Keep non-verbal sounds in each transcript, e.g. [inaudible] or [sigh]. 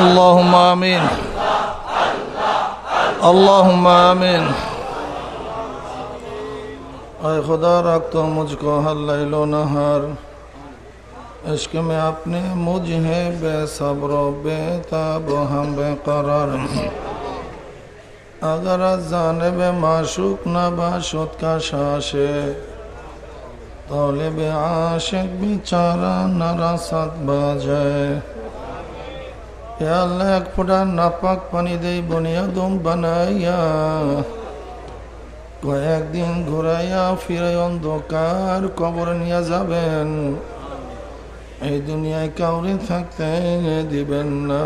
اللهم آمين اللهم آمين اے خدا، رکھ تو مجھ کو ہر لیل و نہار۔ عشق میں اپنے مجھ ہے، بے صبر و بے تاب و ہم بے قرار۔ اگر از جانب معشوق نباشد کا شاشے طالب عاشق بیچارہ نرسد বাজায় এ আল্লাহ এক ফোঁটা নাপাক পানি দেই বনিয়াদম বানাইয়া কয়েকদিন ঘুরাইয়া ফিরে অন্ধকার কবর নিয়ে যাবেন এই দুনিয়ায় কাউরে থাকতে দিবেন না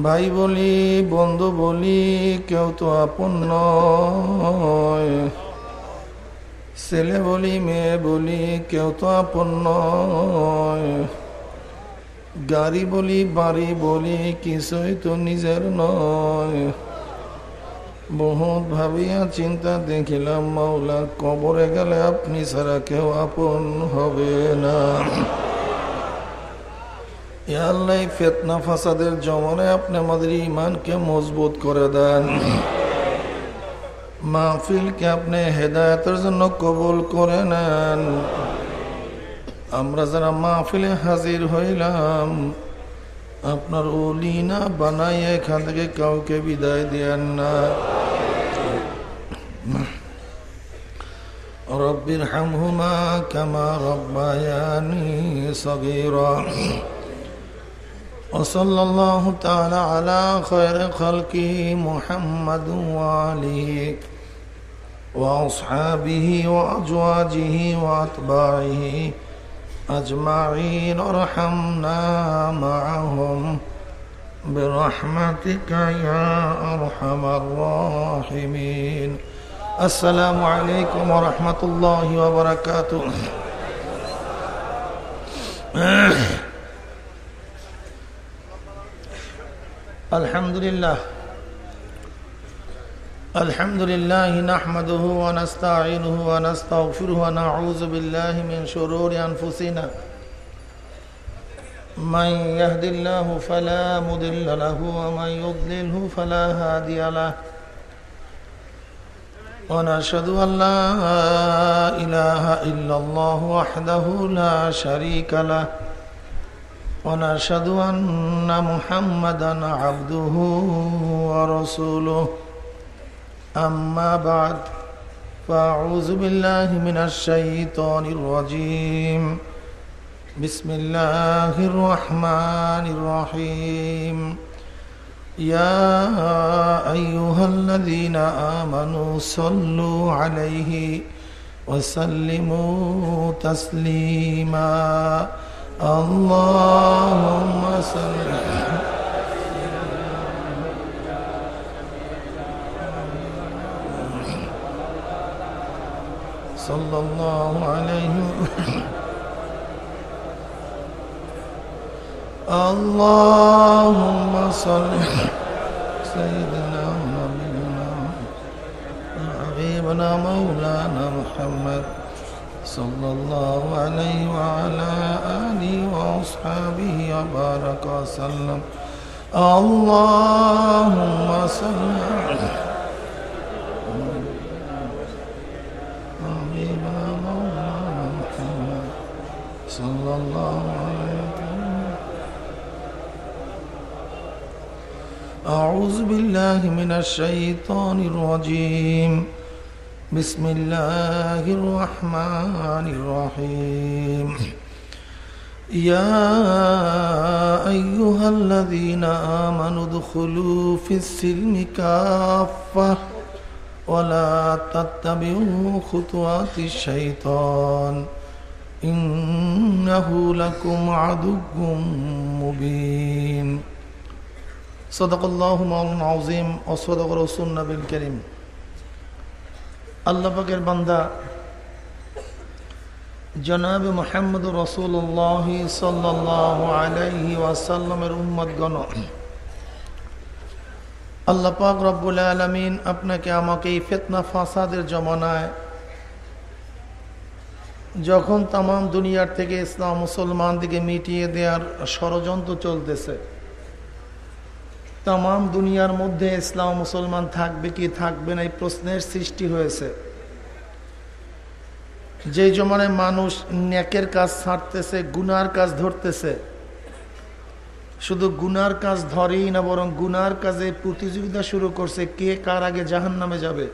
ভাই বলি বন্ধু বলি কেউ তো আপন নয় ছেলে বলি, মেয়ে বলি, কেউ তো আপন নয়। গাড়ি বলি, বাড়ি বলি, কিছুই তো নিজের নয়। বহুত ভাবিয়া চিন্তা দেখিলাম, মাওলা, কবরে গেলে আপনি ছাড়া কেউ আপন হবে না। আল্লাহ ফেতনা, ফাসাদের জমনে আপনি আমাদের ইমানকে মজবুত করে দেন। মাহফিলকে আপনি হেদায়তের জন্য কবুল করে নেন আমরা যারা মাহফিলে হাজির হইলাম আপনার ওলিনা বানাই এখান থেকে কাউকে বিদায় দেন না রব্বির হামহুমা কামা রব্বায়ানি সগীরা وصلى الله تعالى على خير خلقه محمد وآله وأصحابه وأزواجه وأتباعه أجمعين ارحمنا معهم. برحمتك يا أرحم الراحمين. السلام عليكم ورحمة الله وبركاته. الحمد لله. الحمد لله نحمده ونستعينه ونستغفره ونعوذ بالله من شرور أنفسنا من يهد الله فلا مضل له ومن يضلله فلا هادي له ونشهد أن لا إله إلا الله وحده لا شريك له ونشهد أن محمدا عبده ورسوله أما بعد فأعوذ بالله من الشيطان الرجيم. بسم الله الرحمن الرحيم. يا أيها الذين آمنوا صلوا عليه وسلموا تسليما. اللهم صل صلى الله عليه اللهم صل سيدنا ونبينا وحبيبنا مولانا محمد صلى الله عليه وعلى آله وأصحابه وبارك وسلم. اللهم صل على حبيبنا مولانا محمد صلى الله عليه وسلم. أعوذ بالله من الشيطان الرجيم. بسم الله الرحمن الرحيم. يا أيها الذين آمنوا ادخلوا في السلم كافة ولا تتبعوا خطوات الشيطان. إنه لكم عدو مبين صدق الله مولانا العظيم وصدق رسول النبي الكريم আল্লাহ পাকের বান্দা জনাব মোহাম্মদ রসুল্লাহ সাল্লাহ আলাইহি ওয়াসাল্লামের উম্মত গণ আল্লাহ পাক রব্বুল আলমিন আপনাকে আমাকে এই ফেতনা ফাসাদের জমানায় যখন তাম দুনিয়ার থেকে ইসলাম মুসলমান দিকে মিটিয়ে দেওয়ার ষড়যন্ত্র চলতেছে তাম দুনিয়ার মধ্যে ইসলাম মুসলমান থাকবে কি থাকবে না এই প্রশ্নের সৃষ্টি হয়েছে। যে জমানে মানুষ ন্যাকের কাজ ছাড়তেছে, গুনার কাজ ধরতেছে, শুধু গুনার কাজ ধরেই না, বরং গুনার কাজে প্রতিযোগিতা শুরু করছে। কে কার আগে জাহান নামে যাবে?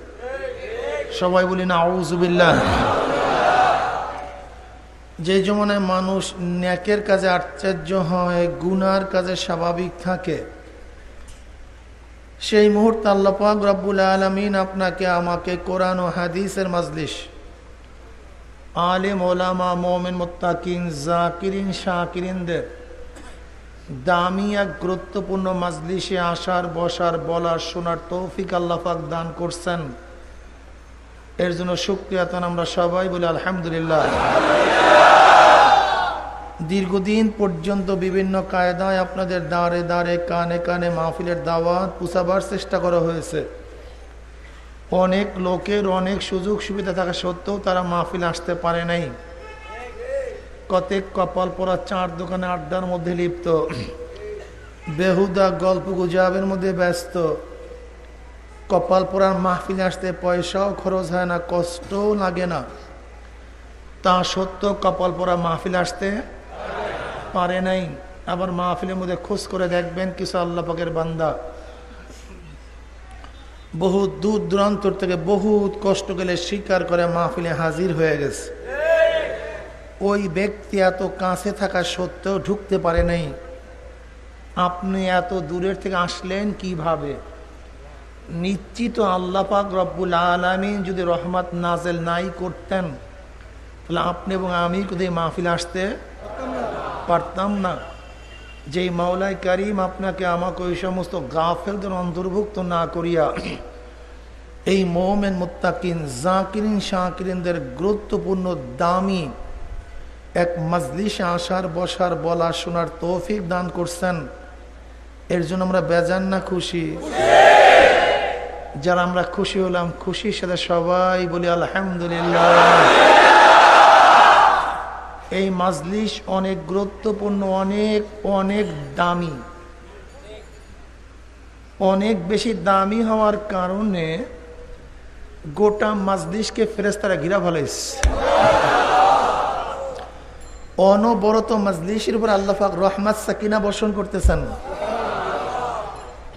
সবাই বলি না আউজুবিল্লাহ যে জমানায় মানুষ ন্যাকের কাজে আশ্চর্য হয়, গুনার কাজে স্বাভাবিক থাকে। সেই মুহূর্তে আল্লাপাক রব্বুল আলমিন আপনাকে, আমাকে কোরআন ও হাদিসের মাজলিশ আলিম, ওলামা, মোমিন, মোত্তাকিন, জাকিরিন, শাকিরিনদের দামি এক গুরুত্বপূর্ণ মাজলিসে আসার, বসার, বলার, শোনার তৌফিক আল্লাপাক দান করছেন। এর জন্য সুক্রিয়াতন আমরা সবাই, বলি আলহামদুলিল্লাহ। দীর্ঘদিন পর্যন্ত বিভিন্ন কায়দায় আপনাদের দাঁড়ে দাঁড়ে কানে কানে মাহফিলের দাওয়াত পুষাবার চেষ্টা করা হয়েছে। অনেক লোকের অনেক সুযোগ সুবিধা থাকা সত্ত্বেও তারা মাহফিল আসতে পারে নাই। কতেক কপাল পরা চার দোকানে আড্ডার মধ্যে লিপ্ত। বেহুদা গল্প গুজাবের মধ্যে ব্যস্ত। কপাল পরার মাহফিলে আসতে পয়সাও খরচ হয় না, কষ্টও লাগে না। তা সত্ত্বেও কপাল পরা মাহফিল আসতে পারে নাই। আবার মাহফিলের মধ্যে খোঁজ করে দেখবেন কিছু আল্লাপাকের বান্দা। বহু দূর দূরান্তর থেকে বহুত কষ্ট গেলে স্বীকার করে মাহফিলে হাজির হয়ে গেছে। ওই ব্যক্তি এত কাছে থাকা সত্ত্বেও ঢুকতে পারে নাই। আপনি এত দূরের থেকে আসলেন কীভাবে? নিশ্চিত আল্লাপাক রব্বুল আলমী যদি রহমত নাজেল নাই করতেন, তাহলে আপনি এবং আমি কোথায় মাহফিল আসতে পারতাম না। যেই মাওলাই করিম আপনাকে আমাকে ওই সমস্ত গাফেলদের অন্তর্ভুক্ত না করিয়া এই মোমেন মোত্তাকিন, জাকিরিন, শাকিরিনদের গুরুত্বপূর্ণ, দামি এক মজলিসে আসার, বসার বলা শোনার তৌফিক দান করছেন। এর জন্য আমরা বেজান না খুশি। যারা আমরা খুশি হলাম, খুশির সাথে সবাই বলি, আলহামদুলিল্লাহ। এই মাজলিস অনেক গুরুত্বপূর্ণ, অনেক অনেক দামি। অনেক বেশি দামি হওয়ার কারণে গোটা মাজলিসকে ফেরেস্তারা ঘিরা ফেলেছে। অনবরত মাজলিসের উপর আল্লাহাক রহমাত সাকিনা বর্ষণ করতেছেন।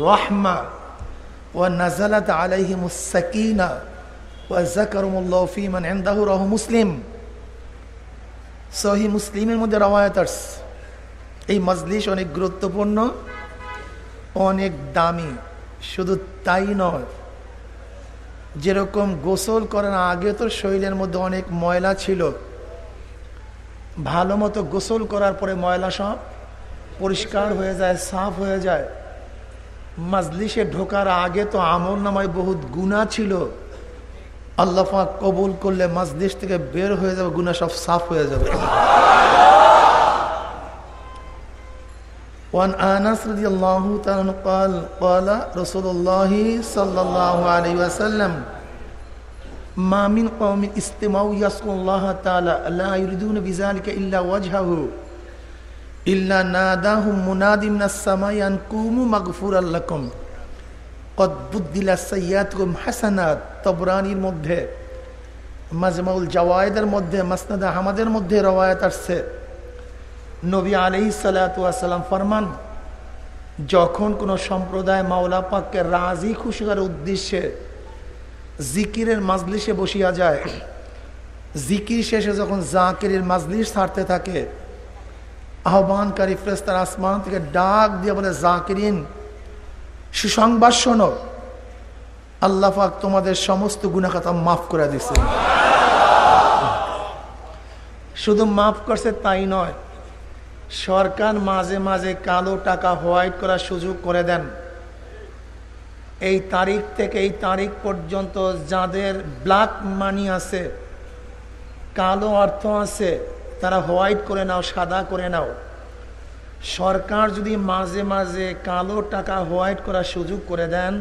রহমা ও নাজালাত ও মুসলিম। সহি মুসলিমের মধ্যে এই অনেক গুরুত্বপূর্ণ, অনেক দামি, শুধু তাই নয়। যেরকম গোসল করার আগে তো শরীরের মধ্যে অনেক ময়লা ছিল, ভালো মতো গোসল করার পরে ময়লা সব পরিষ্কার হয়ে যায় সাফ হয়ে যায় মাজলিসে ঢোকার আগে তো আমল নামায় বহুত গুণা ছিল আল্লাফা কবুল করলে মাজলিস থেকে বের হয়ে যাবে গুনা সব সাফ হয়ে যাবে وعن انس رضي الله تعالى قال قال رسول الله صلى الله عليه وسلم ما من قوم استمعوا يسقوا الله تعالى لا يريدون بذلك الا وجهه ইল্লা মুনাদিম মাগফুর হাসানাত মধ্যে জাওয়ায়েদের মধ্যে মধ্যে আসছে। নবী ফরমান, যখন কোনো সম্প্রদায় মাওলা পাককে রাজি খুশি করার উদ্দেশ্যে জিকিরের মাজলিসে বসিয়া যায়, জিকির শেষে যখন জাকিরের মাজলিস ছাড়তে থাকে আহ্বানকারী ফ্রেস্তার আসমান থেকে ডাক দিয়ে বলে, জাকিরিন, সুসংবাদ শোনো। আল্লাহ তোমাদের সমস্ত গুণাখাতা মাফ করে দিছে শুধু মাফ করছে তাই নয়, সরকার মাঝে মাঝে কালো টাকা হোয়াইট করার সুযোগ করে দেন। এই তারিখ থেকে এই তারিখ পর্যন্ত যাদের ব্ল্যাক মানি আছে, কালো অর্থ আছে তারা হোয়াইট করে নাও, সাদা করে নাও। সরকার যদি মাঝে মাঝে কালো টাকা হোয়াইট করার সুযোগ করে দেন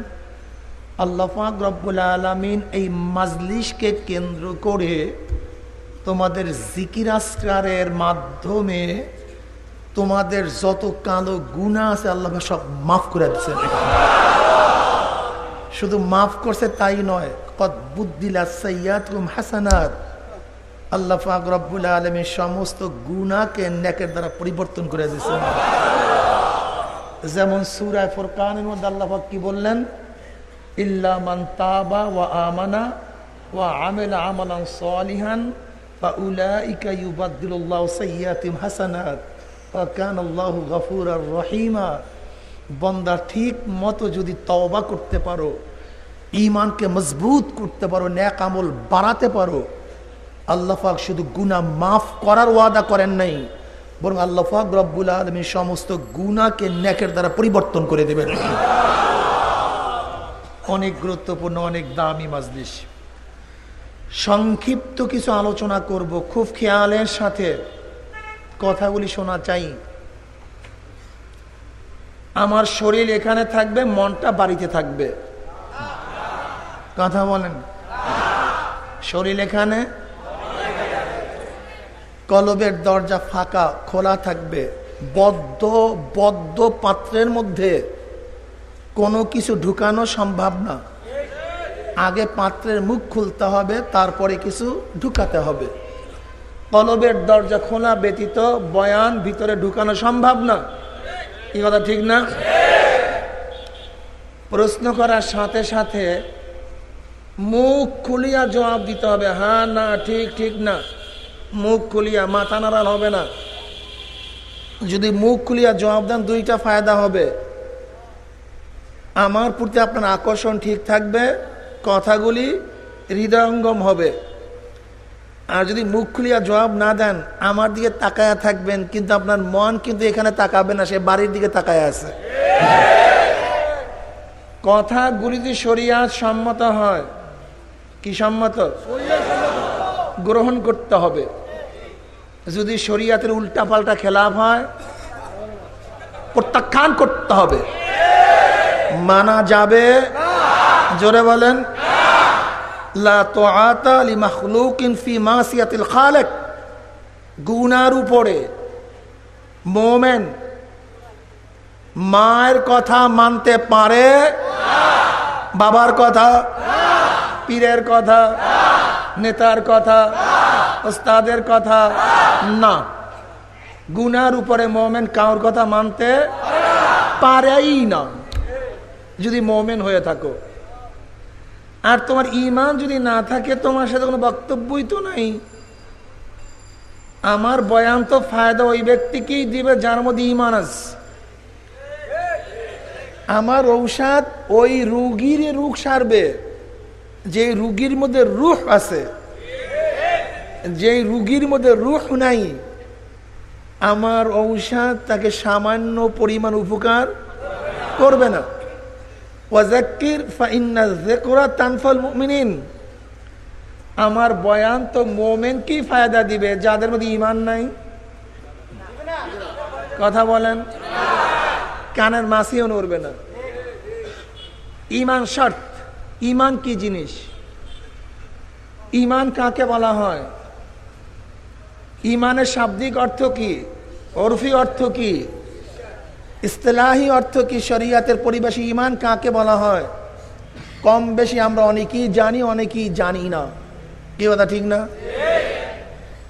আল্লাফাক রব্বুল আলমিন এই মাজলিশকে কেন্দ্র করে তোমাদের জিকিরাস্কারের মাধ্যমে তোমাদের যত কালো গুণা আছে আল্লাহ সব মাফ করে দিচ্ছে শুধু মাফ করছে তাই নয় কত বুদ্দিলা সৈয়াদ হাসানাত। আল্লাহ ফাক রব্বুল আলমীর সমস্ত গুণাকে নেকের দ্বারা পরিবর্তন করে দিয়েছেন। যেমন সুরায় ফোরকানের মধ্যে আল্লাহ কি বললেন? ইল্লা মান তাবা ওয়া আমানা ওয়া আমেলা আমালান সালিহান বা উলাইকা ইউবাদদিলুল্লাহু সাইয়্যাতিম হাসানাত ওয়া কানা আল্লাহু গফুরার রহিমা। বন্দা ঠিক মতো যদি তওবা করতে পারো ইমানকে মজবুত করতে পারো ন্যাক আমল বাড়াতে পারো আল্লাহাক শুধু গুণা মাফ করার ওয়াদা করেন নাই, বরং আল্লাহাক রব্বুল আলমী সমস্ত গুণাকে ন্যাকের দ্বারা পরিবর্তন করে দেবেন। অনেক গুরুত্বপূর্ণ, অনেক দামি মাজলিস। সংক্ষিপ্ত কিছু আলোচনা করব, খুব খেয়ালের সাথে কথাগুলি শোনা চাই। আমার শরীর এখানে থাকবে, মনটা বাড়িতে থাকবে। কথা বলেন। শরীর এখানে কলবের দরজা ফাঁকা, খোলা থাকবে। বদ্ধ বদ্ধ পাত্রের মধ্যে কোনো কিছু ঢুকানো সম্ভব না। আগে পাত্রের মুখ খুলতে হবে, তারপরে কিছু ঢুকাতে হবে। কলবের দরজা খোলা ব্যতীত বয়ান ভিতরে ঢুকানো সম্ভব না। এই কথা, ঠিক না? প্রশ্ন করার সাথে সাথে মুখ খুলিয়া জবাব দিতে হবে হ্যাঁ না, ঠিক ঠিক না। মুখ খুলিয়া মাথা নাড়াল হবে না। যদি মুখ খুলিয়া জবাব দেন, দুইটা ফায়দা হবে। আমার প্রতি আপনার আকর্ষণ ঠিক থাকবে, কথাগুলি হৃদয়ঙ্গম হবে। আর যদি মুখ খুলিয়া জবাব না দেন, আমার দিকে তাকায়া থাকবেন, কিন্তু আপনার মন কিন্তু এখানে তাকাবে না, সে বাড়ির দিকে তাকায় আছে। কথাগুলি যদি শরিয়াত সম্মত হয়। কি সম্মত? গ্রহণ করতে হবে। যদি শরিয়াতের উল্টা পাল্টা খেলাফ হয়, প্রত্যাখ্যান করতে হবে। মানা যাবে? জোরে বলেন। গুনার উপরে। মোমেন, মায়ের কথা মানতে পারে? বাবার কথা? পীরের কথা? নেতার কথা, ওস্তাদের কথা, না। গুনার উপরে মোমেন কাউর কথা মানতে পারেই না। যদি মোমেন হয়ে থাকো। আর তোমার ইমান যদি না থাকে, তোমার সাথে কোনো বক্তব্যই তো নাই। আমার বয়ান তো ফায়দা ওই ব্যক্তিকেই দিবে যার মধ্যে ইমান আছে। আমার ঔষধ ওই রুগীর রোগ সারবে। যে রুগীর মধ্যে রুহ আছে, যে রুগীর মধ্যে রুহ নাই, আমার ঔষধ তাকে সামান্য পরিমাণ উপকার করবে না। জেকরা তানফল আমার বয়ান তো মোমেন কি ফায়দা দিবে, যাদের মধ্যে ইমান নাই। কথা বলেন, কানের মাসিও নড়বে না। ইমান শর্ত। ইমান কি জিনিস? ইমান কাকে বলা হয়? ইমানের শাব্দিক অর্থ কি? অরফি অর্থ কি? ইস্তেলাহি অর্থ কি? শরিয়াতের পরিবেশে ইমান কাকে বলা হয়? কম বেশি আমরা অনেকেই জানি অনেকেই জানি না। কি কথা, ঠিক না?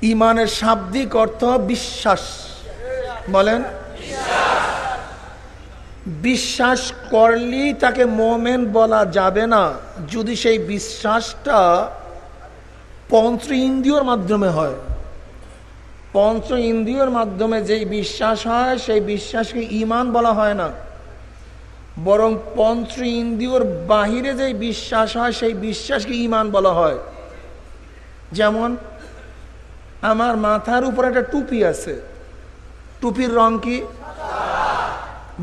ইমানের শাব্দিক অর্থ বিশ্বাস। বলেন। বিশ্বাস করলেই তাকে মোমেন বলা যাবে না। যদি সেই বিশ্বাসটা পঞ্চ ইন্দ্রিয়র মাধ্যমে হয়। পঞ্চ ইন্দ্রিয়র মাধ্যমে যেই বিশ্বাস হয়, সেই বিশ্বাসকে ইমান বলা হয় না। বরং পঞ্চ ইন্দ্রিয়র বাহিরে যেই বিশ্বাস হয়, সেই বিশ্বাসকে ইমান বলা হয়। যেমন, আমার মাথার উপর একটা টুপি আছে। টুপির রং কি?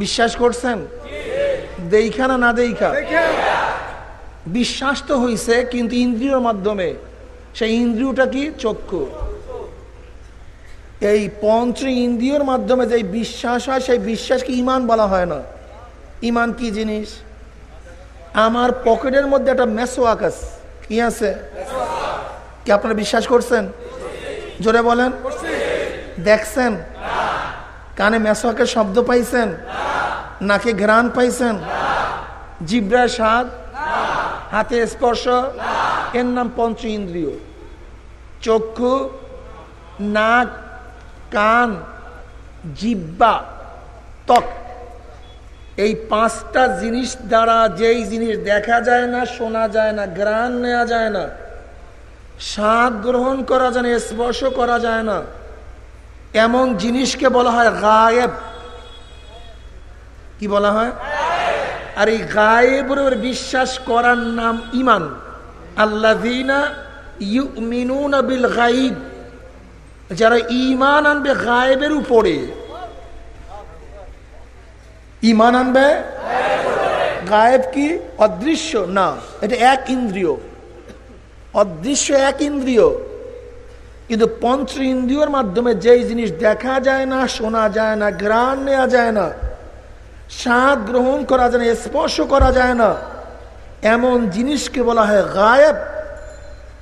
বিশ্বাস করছেন? দেইখা না না দেখা? বিশ্বাস তো হইছে কিন্তু ইন্দ্রিয়র মাধ্যমে। সেই ইন্দ্রিয়টা কি? চক্ষু। এই পঞ্চ ইন্দ্রিয়র মাধ্যমে যে বিশ্বাস হয় সেই বিশ্বাসকে ইমান বলা হয় না। ইমান কি জিনিস? আমার পকেটের মধ্যে একটা মেসোয়াক আছে কি আছে? কি আপনারা বিশ্বাস করছেন? জোরে বলেন। দেখছেন? কানে মেসোয়াকের শব্দ পাইছেন? নাকে ঘ্রাণ পাইছেন? জিব্রা স্বাদ হাতে স্পর্শ? এর নাম পঞ্চ ইন্দ্রিয়। চক্ষু নাক কান জিব্বা ত্বক। এই পাঁচটা জিনিস দ্বারা যেই জিনিস দেখা যায় না শোনা যায় না গ্রাণ নেওয়া যায় না স্বাদ গ্রহণ করা যায় না স্পর্শ করা যায় না এমন জিনিসকে বলা হয় গায়েব। কি বলা হয়? আর এই গায়েবের বিশ্বাস করার নাম ইমান ইউমিনুনা বিল যারা ইমান আনবে গায়েবের উপরে। ইমান আনবে? গায়েব কি? অদৃশ্য? না, এটা এক ইন্দ্রিয়। অদৃশ্য এক ইন্দ্রিয়। কিন্তু পঞ্চ ইন্দ্রিয়র মাধ্যমে যেই জিনিস দেখা যায় না, শোনা যায় না গ্রাণ নেওয়া যায় না স্বাদ গ্রহণ করা যায় না, স্পর্শ করা যায় না। এমন জিনিসকে বলা হয় গায়েব।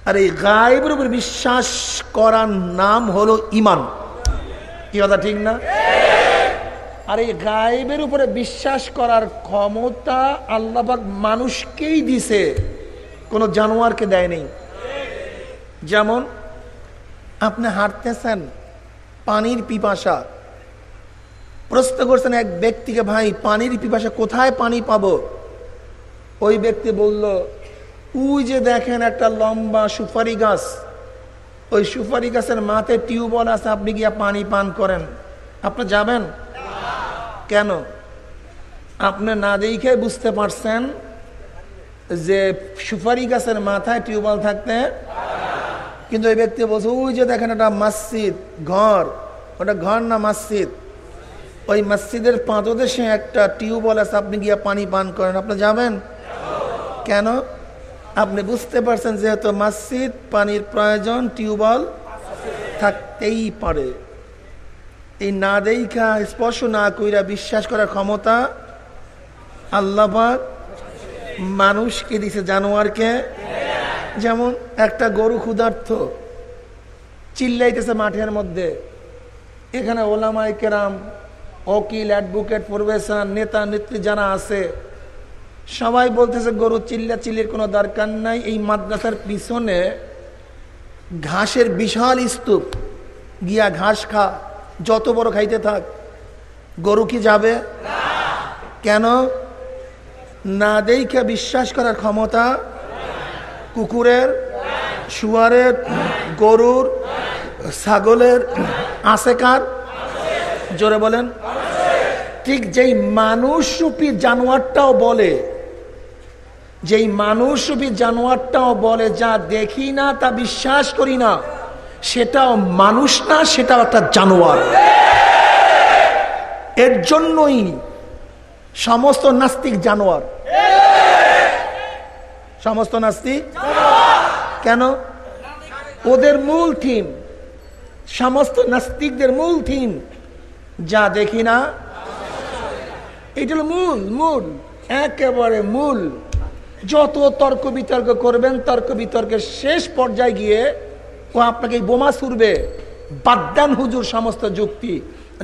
আর এই গায়েবের উপর বিশ্বাস করার নাম হলো ইমান কি কথা, ঠিক না? আর এই গায়েবের উপরে বিশ্বাস করার ক্ষমতা আল্লাহবাক মানুষকেই দিছে। কোনো জানোয়ারকে দেয়নি যেমন আপনি হাঁটতেছেন, পানির পিপাসা প্রশ্ন করছেন এক ব্যক্তিকে, ভাই, পানির পিপাসা কোথায় পানি পাবো? ওই ব্যক্তি বলল উই যে দেখেন একটা লম্বা সুপারি গাছ। ওই সুপারি গাছের মাথায় টিউবওয়েল আছে, আপনি গিয়া পানি পান করেন। আপনি যাবেন? কেন? আপনি না দেখে বুঝতে পারছেন যে সুপারি গাছের মাথায় টিউবওয়েল থাকতে কিন্তু ওই ব্যক্তি বলছে, ওই যে দেখেন একটা মসজিদ, ঘর। ওটা ঘর না মসজিদ? ওই মসজিদের পাঁচদেশে একটা টিউবওয়েল আছে আপনি গিয়ে পানি পান করেন। আপনি যাবেন? কেন? আপনি বুঝতে পারছেন যেহেতু মসজিদ পানির প্রয়োজন টিউবওয়েল থাকতেই পারে। এই না দেখা, স্পর্শ না কইরা বিশ্বাস করার ক্ষমতা আল্লাহবাক মানুষকে দিছে, জানোয়ারকে। যেমন একটা গরু ক্ষুধার্থ চিল্লাইতেছে মাঠের মধ্যে। এখানে ওলামাই কেরাম ওকিল অ্যাডভোকেট প্রফেসর নেতা নেত্রী যারা আছে, সবাই বলতেছে, গরু চিল্লা চিল্লির কোনো দরকার নাই। এই মাদ্রাসার পিছনে ঘাসের বিশাল স্তূপ। গিয়া ঘাস খা, যত বড় খাইতে থাক। গরু কি যাবে? কেন? না দেখে বিশ্বাস করার ক্ষমতা কুকুরের, শুয়ারের, গরুর, ছাগলের, আছে কার? জোরে বলেন। ঠিক যেই মানুষরূপী জানোয়ারটাও বলে, যেই মানুষরূপী জানোয়ারটাও বলে, যা দেখি না, তা বিশ্বাস করি না, সেটাও মানুষ না, সেটাও একটা জানোয়ার। এর জন্যই সমস্ত নাস্তিক জানোয়ার। সমস্ত নাস্তিক? কেন? ওদের মূল থিম, সমস্ত নাস্তিকদের মূল থিম যা দেখি না, এটা হলো মূল মূল, একেবারে মূল। যত তর্ক বিতর্ক করবেন, তর্ক বিতর্কের শেষ পর্যায়ে গিয়ে ও আপনাকে বোমা ছুড়বে বাদ্যান হুজুর সমস্ত যুক্তি।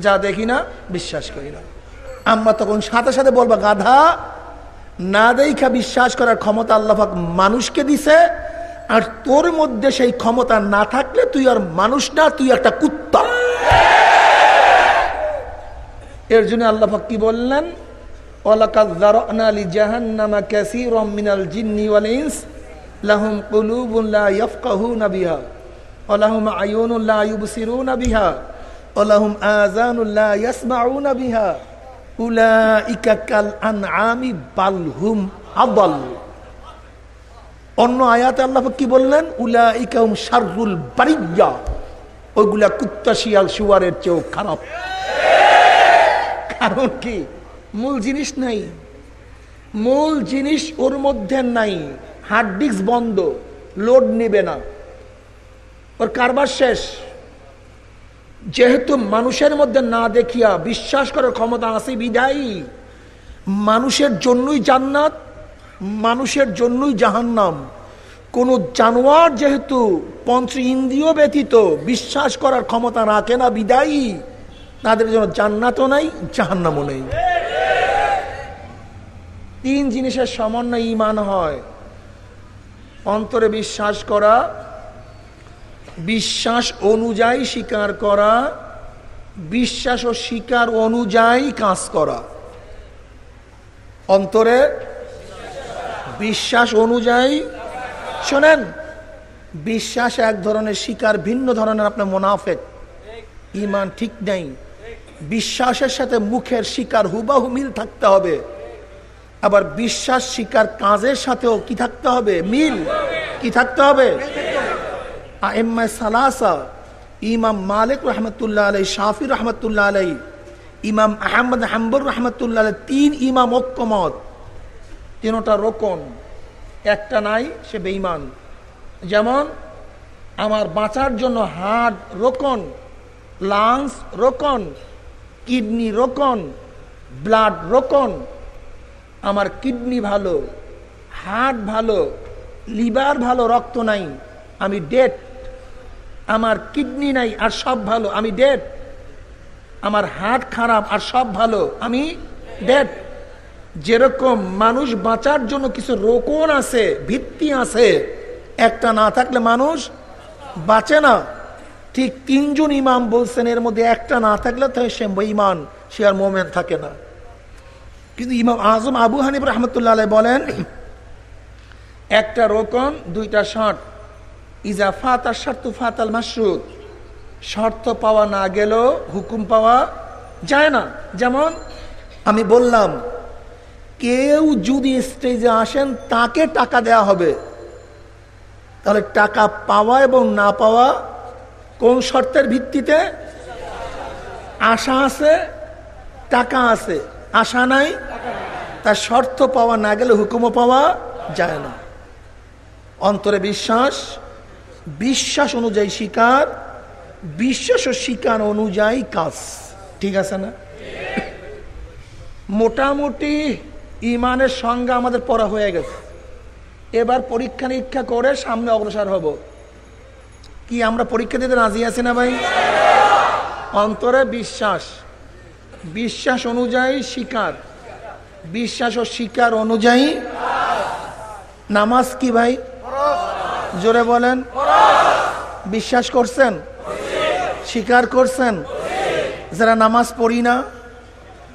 যা দেখি না, বিশ্বাস করি না। আমরা তখন সাথে সাথে বলব, গাধা, না দেখা বিশ্বাস করার ক্ষমতা আল্লাহাক মানুষকে দিছে, আর তোর মধ্যে সেই ক্ষমতা না থাকলে তুই আর মানুষ না, তুই একটা কুত্তা এর জন্য আল্লাহাক কি বললেন জাহান্নামা কাসীরাম মিনাল জিন্নি ওয়াল ইনস লাহুম কুলুবুন লা ইয়াফকাহুনা বিহা ওয়া আয়ুনুন লা ইউবসিরুনা বিহা, ওয়া লাহুম আযানুন লা ইয়াসমাউনা বিহা। উলাইকা কাল আনআমি বাল হুম আদাল। অন্য আয়াতে আল্লাহ কি বললেন? উলাইকা হুম শাররুল বারিয়া। ওইগুলা কুত্তা শিয়াল শুয়ারের চেয়েও খারাপ। কারণ কি? মূল জিনিস নাই। মূল জিনিস ওর মধ্যে নাই। হার্ড ডিস্ক বন্ধ। লোড নেবে না। ওর কারবার শেষ। যেহেতু মানুষের মধ্যে না দেখিয়া বিশ্বাস করার ক্ষমতা আছে বিদায়ী। মানুষের জন্যই জান্নাত, মানুষের জন্যই জাহান্নাম। কোন জানোয়ার যেহেতু পঞ্চ ইন্দ্রিয় ব্যতীত বিশ্বাস করার ক্ষমতা রাখে না বিদায়ী। তাদের জন্য জান্নাতও নাই, জাহান্নামও নেই। তিন জিনিসের সমন্বয় ইমান হয়। অন্তরে বিশ্বাস করা, বিশ্বাস অনুযায়ী স্বীকার করা, বিশ্বাস ও স্বীকার অনুযায়ী কাজ করা। অন্তরে বিশ্বাস অনুযায়ী, শোনেন, বিশ্বাস এক ধরনের শিকার ভিন্ন ধরনের আপনার মোনাফেক। ইমান ঠিক নেই। বিশ্বাসের সাথে মুখের শিকার হুবাহু মিল থাকতে হবে। আবার বিশ্বাস শিকার কাজের সাথেও কি থাকতে হবে? মিল কি থাকতে হবে? সালাসা, ইমাম মালিক রহমতুল্লাহ আলাই শাফি রহমতুল্লাহ আলাই ইমাম আহমদ হাম্বর রহমতুল্লাহ আলাই তিন ইমাম ঐক্যমত। তিনটা রোকন, একটা নাই, সে বেইমান যেমন, আমার বাঁচার জন্য হার্ট রোকন, লাংস রোকন কিডনি রোকন, ব্লাড রোকন, আমার কিডনি ভালো, হার্ট ভালো, লিভার ভালো, রক্ত নাই, আমি ডেট আমার কিডনি নাই আর সব ভালো, আমি ডেট আমার হার্ট খারাপ আর সব ভালো, আমি ডেট যেরকম মানুষ বাঁচার জন্য কিছু রোকন আছে, ভিত্তি আছে, একটা না থাকলে মানুষ বাঁচে না। ঠিক তিনজন ইমাম বলছেন, এর মধ্যে একটা না থাকলে তো সে ইমান সে আর মোমেন্ট থাকে না। কিন্তু ইমাম আজম আবু হানিফ রহমতুল্লাহ বলেন, একটা রোকন, দুইটা শর্ট ইজা ফাত আর শর্ত ফাতাল মাসরুদ শর্ত পাওয়া না গেলেও হুকুম পাওয়া যায় না। যেমন, আমি বললাম, কেউ যদি স্টেজে আসেন, তাকে টাকা দেয়া হবে। তাহলে টাকা পাওয়া এবং না পাওয়া কোন শর্তের ভিত্তিতে? আশা আছে, টাকা আছে। আশা নাই, তার শর্ত পাওয়া না গেলে হুকুমও পাওয়া যায় না। অন্তরে বিশ্বাস বিশ্বাস অনুযায়ী শিকার, বিশ্বাস ও শিকার অনুযায়ী কাজ। ঠিক আছে না? মোটামুটি ইমানের সংজ্ঞা আমাদের পড়া হয়ে গেছে। এবার পরীক্ষা নিরীক্ষা করে সামনে অগ্রসর হব। কি আমরা পরীক্ষা দিতে রাজি আছি না ভাই? অন্তরে বিশ্বাস। বিশ্বাস অনুযায়ী শিকার। বিশ্বাস ও শিকার অনুযায়ী নামাজ কি ভাই? জোরে বলেন। বিশ্বাস করছেন? স্বীকার করছেন? যারা নামাজ পড়ি না,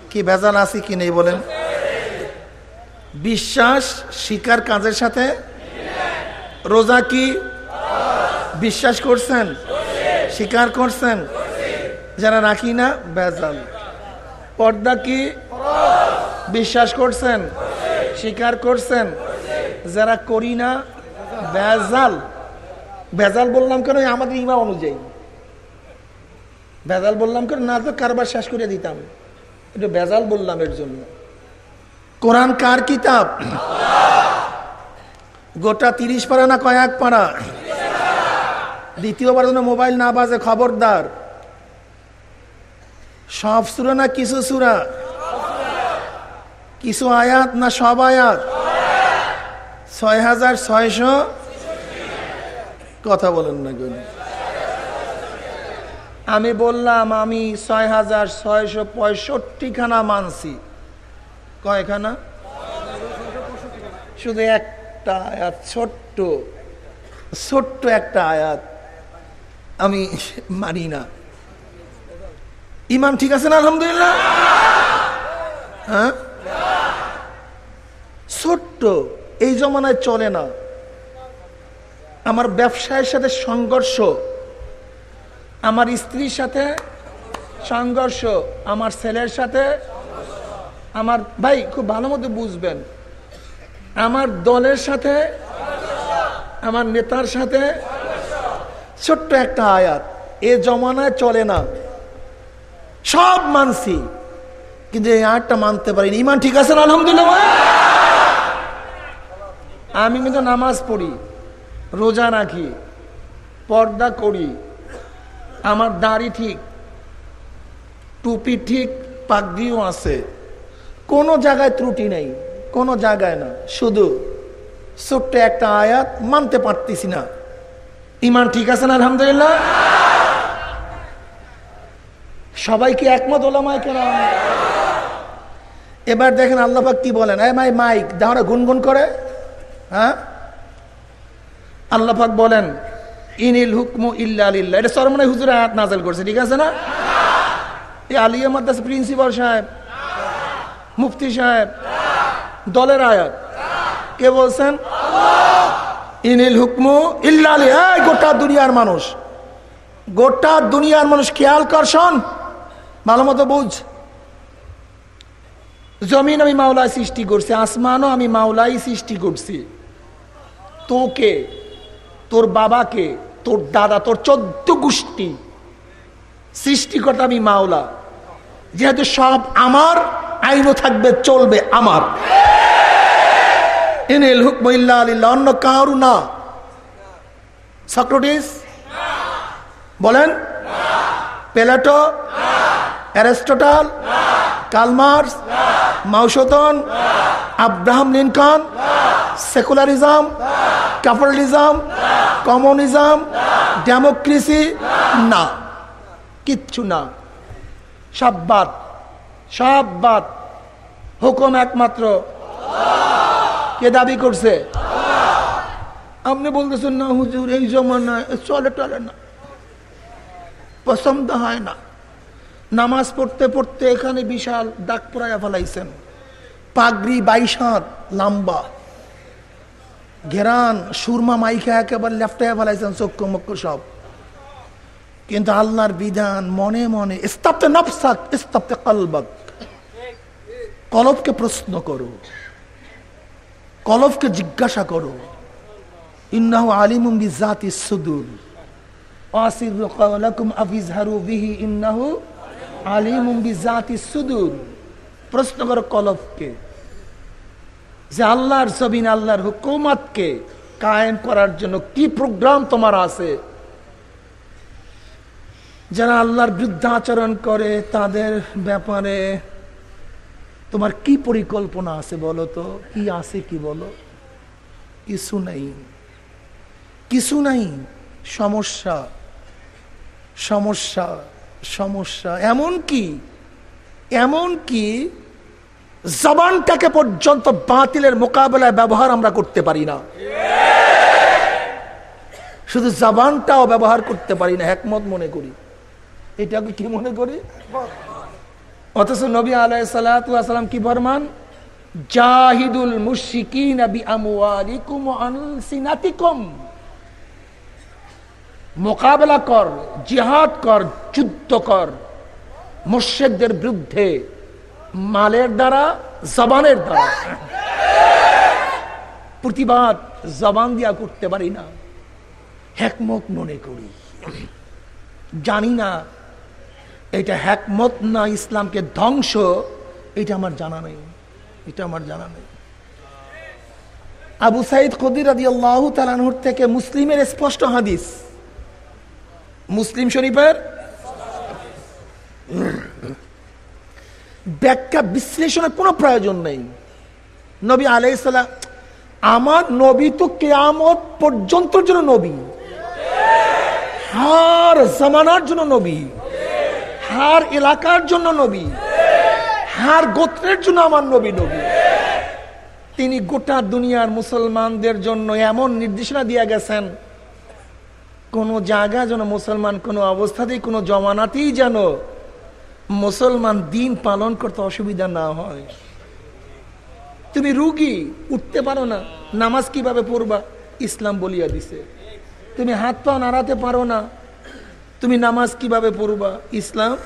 কি ভেজাল আছে কি নেই বলেন? বিশ্বাস স্বীকার কাজের সাথে? রোজা কি বিশ্বাস করছেন? স্বীকার করছেন? যারা রাখি না ভেজাল পর্দা কি বিশ্বাস করছেন? স্বীকার করছেন? যারা করি না, বেজাল। ভেজাল বললাম কেন? আমাদের ইমা অনুযায়ী। বেজাল বললাম কেন? না তো কারবার শেষ করে দিতাম। একটু বেজাল বললাম এর জন্য। কোরআন কার কিতাব? গোটা তিরিশ পারা না কয়েক পারা? দ্বিতীয়বার যেন মোবাইল না বাজে, খবরদার। সব সুরা না কিছু সুরা? কিছু আয়াত না সব আয়াত? ছয় হাজার ছয়শো? কথা বলেন না গুণ আমি বললাম, আমি ছয় হাজার ছয়শো পঁয়ষট্টি খানা মানছি। কয়খানা? শুধু একটা আয়াত, ছোট্ট ছোট্ট একটা আয়াত। আমি [laughs] মানি না ইমান ঠিক আছে না, আলহামদুলিল্লাহ? হ্যাঁ? ছোট্ট, এই জমানায় চলে না। আমার ব্যবসায়ের সাথে সংঘর্ষ। আমার স্ত্রীর সাথে সংঘর্ষ। আমার ছেলের সাথে। আমার, ভাই, খুব ভালো মতো বুঝবেন। আমার দলের সাথে। আমার নেতার সাথে। ছোট্ট একটা আয়াত, এ জমানায় চলে না, সব মানছি। কিন্তু এই আটটা মানতে পারিনি। ইমান ঠিক আছে না? আলহামদুলিল্লাহ। আমি কিন্তু নামাজ পড়ি, রোজা রাখি, পর্দা করি, আমার দাড়ি ঠিক, টুপি ঠিক, পাগড়িও আছে। কোনো জায়গায় ত্রুটি নেই, কোনো জায়গায় না। শুধু ছোট্ট একটা আয়াত মানতে পারতেছি না। ইমান ঠিক আছে না, আলহামদুলিল্লাহ? সবাই কি একমত ওলামায় কেন এবার দেখেন আল্লাহাক কি বলেন? এ মাই মাইক, দাঁড়া, গুনগুন করে। হ্যাঁ? আল্লাহাক বলেন, ইনিল হুকমু ইল্লা আলিল্লাহ এটা সরমনে হুজুর আয়াত নাজেল করছে, ঠিক আছে না? এই আলিয়া মাদ্রাস প্রিন্সিপাল সাহেব, মুফতি সাহেব, দলের আয়াত। কে বলছেন? ইনিল হুকমু ইল্লা আলী এই গোটা দুনিয়ার মানুষ। গোটা দুনিয়ার মানুষ খেয়াল কর শোন ভালো মতো বুঝ। জমিন আমি মাওলাই সৃষ্টি করছি, আসমানও আমি মাওলাই সৃষ্টি করছি। তোকে, তোর বাবাকে, তোর দাদা, তোর চোদ্দ গোষ্ঠী সৃষ্টিকর্তা আমি মাওলা। যেহেতু সব আমার, আইনও থাকবে, চলবে আমার। ইনিল হুকমিল্লা আলিল্লা অন্য কারু না। সক্রেটিস? বলেন? Plato? Aristotle? Karl Marx? Mao Tse tung Abraham Lincoln? Secularism? Capitalism? Communism? Democracy? না। কিচ্ছু না। সব বাদ। সব বাদ। হুকুম একমাত্র কে দাবি করছে? আপনি বলতেছেন, না হুজুর, এই জমানায় চলে টলে না। পছন্দ হয় না। নামাজ পড়তে পড়তে এখানে বিশাল ডাক পড়াইয়া ফেলাইছেন। পাগড়ি বাইশ হাত লম্বা। ঘেরান, সুরমা মাইখা একেবারে লেফটাইয়া ফেলাইছেন, চক্ষু মক্ষ সব। কিন্তু আল্লাহর বিধান মনে মনে ইস্তাপ্তে নফসাক ইস্তাপ্তে কলবক। কলবকে প্রশ্ন করো কলবকে জিজ্ঞাসা করো। ইন্নাহু আলিমুম বিজাতি সুদুর। আসিরু কওলাকুম আফিজহারু বিহি, ইন্নাহু আলিমুম বিজাতি সুদুর। প্রশ্ন করো কলবকে যে আল্লাহর জমিন, আল্লাহর হুকুমতকে কায়েম করার জন্য কি প্রোগ্রাম তোমার আছে? যারা আল্লাহর বৃদ্ধাচরণ করে, তাদের ব্যাপারে তোমার কি পরিকল্পনা আছে বলো তো? কি আছে কি বলো? কিছু নাই। কিছু নাই। সমস্যা। সমস্যা। সমস্যা। এমন কি? এমন কি? জবানটাকে পর্যন্ত বাতিলের মোকাবেলায় ব্যবহার আমরা করতে পারি না। শুধু জবানটাও ব্যবহার করতে পারি না। একমত মনে করি। এটাকে কি মনে করি? অথচ নবী আলাইসালাম কি ফরমান? জাহিদুল মুশিকিন মোকাবেলা কর, জিহাদ কর, যুদ্ধ কর। মুর্শেকদের বিরুদ্ধে মালের দ্বারা, জবানের দ্বারা। প্রতিবাদ জবান দিয়া করতে পারি না। হ্যাকমত মনে করি। জানি না এটা হ্যাকমত না ইসলামকে ধ্বংস, এটা আমার জানা নেই। এটা আমার জানা নেই। আবু সাইদ কদির আদি আল্লাহ তালানহুর থেকে মুসলিমের স্পষ্ট হাদিস। মুসলিম শরীফের ব্যাখ্যা বিশ্লেষণের কোনো প্রয়োজন নেই। নবী আলাইসাল্লাম আমার নবী তো কেয়ামত পর্যন্ত জন্য নবী। হার জামানার জন্য নবী। হার এলাকার জন্য নবী। হার গোত্রের জন্য আমার নবী নবী। তিনি গোটা দুনিয়ার মুসলমানদের জন্য এমন নির্দেশনা দিয়ে গেছেন, কোন জায়গা যেন মুসলমান কোনো অবস্থাতেই, কোনো জমানাতেই যেন মুসলমান দিন পালন করতে অসুবিধা না হয়। তুমি রুগী, উঠতে পারো না, নামাজ কীভাবে পড়বা? ইসলাম বলিয়া দিছে। তুমি হাত পা নাড়াতে পারো না তুমি নামাজ কীভাবে পড়বা? ইসলাম?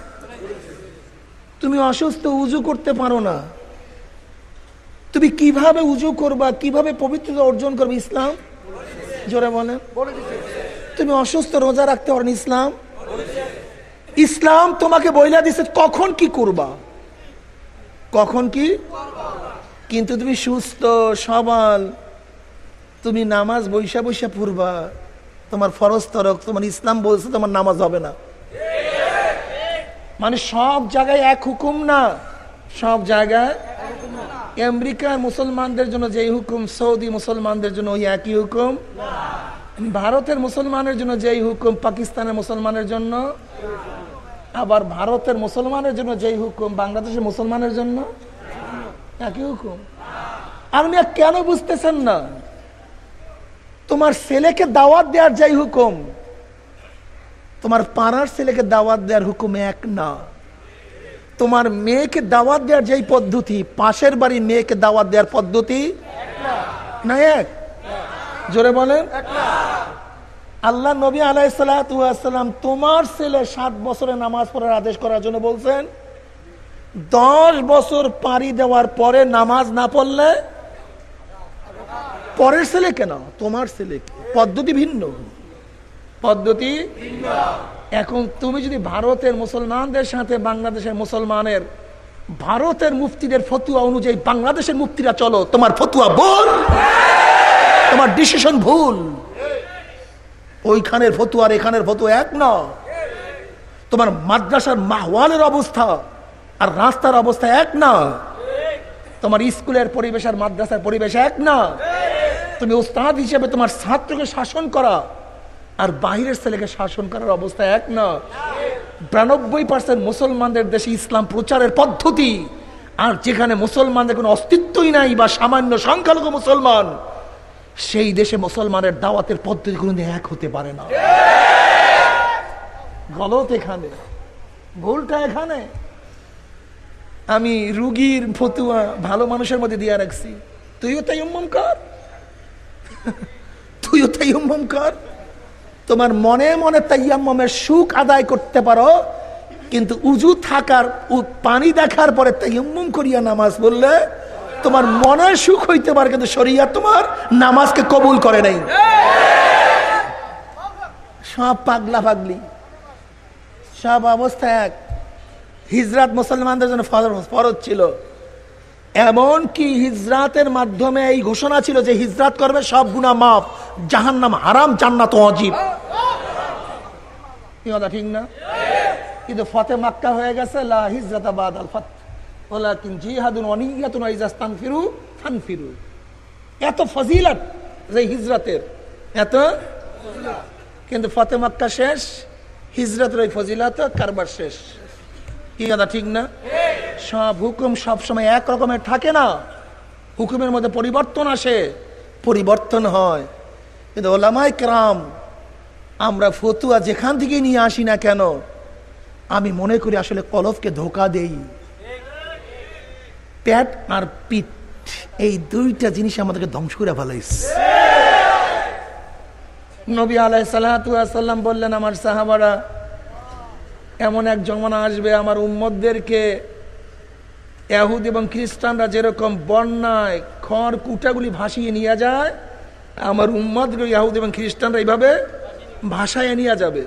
তুমি অসুস্থ, উজু করতে পারো না। তুমি কীভাবে উজু করবা? কীভাবে পবিত্রতা অর্জন করবে? ইসলাম? জোরে বলেন। তুমি অসুস্থ, রোজা রাখতে পারেন ইসলাম? ইসলাম তোমাকে বইলা দিছে, কখন কি করবা? কখন কি? কিন্তু তুমি সুস্থ, সবল। তুমি নামাজ বৈশা বৈশা পড়বা। তোমার ফরজ তরক, তোমার ইসলাম বলছে তোমার নামাজ হবে না। মানে সব জায়গায় এক হুকুম না? সব জায়গায়? আমেরিকার মুসলমানদের জন্য যেই হুকুম, সৌদি মুসলমানদের জন্য ওই একই হুকুম? ভারতের মুসলমানের জন্য যেই হুকুম, পাকিস্তানের মুসলমানের জন্য? আবার ভারতের মুসলমানের জন্য যেই হুকুম, বাংলাদেশের মুসলমানের জন্য? একই হুকুম। আর কেন বুঝতেছেন না? তোমার ছেলেকে দাওয়াত দেওয়ার যাই হুকুম, তোমার পাড়ার ছেলেকে দাওয়াত দেওয়ার হুকুম এক না। তোমার মেয়েকে দাওয়াত দেওয়ার যেই পদ্ধতি, পাশের বাড়ির মেয়েকে দাওয়াত দেওয়ার পদ্ধতি না এক? জোরে বলেন। আল্লাহ নবী আলাইসালাম তোমার ছেলে সাত বছরে নামাজ পড়ার আদেশ করার জন্য বলছেন, দশ বছর পাড়ি দেওয়ার পরে নামাজ না পড়লে পরের ছেলে কেন? তোমার ছেলে পদ্ধতি ভিন্ন। পদ্ধতি এখন তুমি যদি ভারতের মুসলমানদের সাথে বাংলাদেশের মুসলমানের, ভারতের মুফতিদের ফতুয়া অনুযায়ী বাংলাদেশের মুফতিরা চলো, তোমার ফতুয়া ভুল। তোমার ডিসিশন ভুল। ওইখানের ফতুয়ার এখানের ফতুয়া এক ন। তোমার মাদ্রাসার মাহওয়ালের অবস্থা আর রাস্তার অবস্থা এক না। তোমার স্কুলের পরিবেশ আর মাদ্রাসার পরিবেশ এক না। তুমি ওস্তাদ হিসেবে তোমার ছাত্রকে শাসন করা। আর বাহিরের ছেলেকে শাসন করার অবস্থা এক না। বিরানব্বই পার্সেন্ট মুসলমানদের দেশে ইসলাম প্রচারের পদ্ধতি। আর যেখানে মুসলমানদের কোনো অস্তিত্বই নাই বা সামান্য সংখ্যালঘু মুসলমান, সেই দেশে মুসলমানের দাওয়াতের পদ্ধতি কোনোদিন এক হতে পারে না। গলত এখানে, ভুলটা এখানে। আমি রুগীর ফতুয়া ভালো মানুষের মধ্যে দিয়ে রাখছি। তুইও তাই উম্মম কর। [laughs] তুইও তাই কর। তোমার মনে মনে তাইয়াম্মের সুখ আদায় করতে পারো, কিন্তু উজু থাকার পানি দেখার পরে তাইয়াম্মম করিয়া নামাজ বললে তোমার মনের সুখ হইতে পারে, কিন্তু শরিয়া তোমার নামাজকে কবুল করে নাই। সব পাগলা পাগলি। সব অবস্থা এক। হিজরাত মুসলমানদের জন্য ফরজ ছিল। এমন কি হিজরাতের মাধ্যমে এই ঘোষণা ছিল যে হিজরাত করবে সব গুণা মাফ জাহান নাম হারাম, জান্নাত অজীব কথা ঠিক না? কিন্তু ফতে মাক্কা হয়ে গেছে, লা হিজরাতাবাদ আল ফাত। ওলাকিন জিহাদুন অনিয়াতুন আইজাস্তান ফিরু ফান ফিরু এত ফজিলত যে হিজরতের। এত কিন্তু ফতে মাক্কা শেষ, হিজরতের ওই ফজিলত কারবার শেষ। কি কথা ঠিক না? সব হুকুম সব সময় এক রকমের থাকে না। হুকুমের মধ্যে পরিবর্তন আসে, পরিবর্তন হয়। কিন্তু ওলামাই ক্রাম, আমরা ফতুয়া যেখান থেকে নিয়ে আসি না কেন, আমি মনে করি আসলে কলফকে ধোকা দেই। প্যাট আর পিঠ, এই দুইটা জিনিস আমাদেরকে ধ্বংস করে ফেলাইছে। নবী আলাই সাল্লাম বললেন, আমার সাহাবারা, এমন এক জমানা আসবে, আমার উম্মদদেরকে এহুদ এবং খ্রিস্টানরা যেরকম বন্যায় খড় কুটাগুলি ভাসিয়ে নিয়ে যায়, আমার উম্মদ ইয়াহুদ এবং খ্রিস্টানরা এইভাবে ভাষায় নিয়ে যাবে।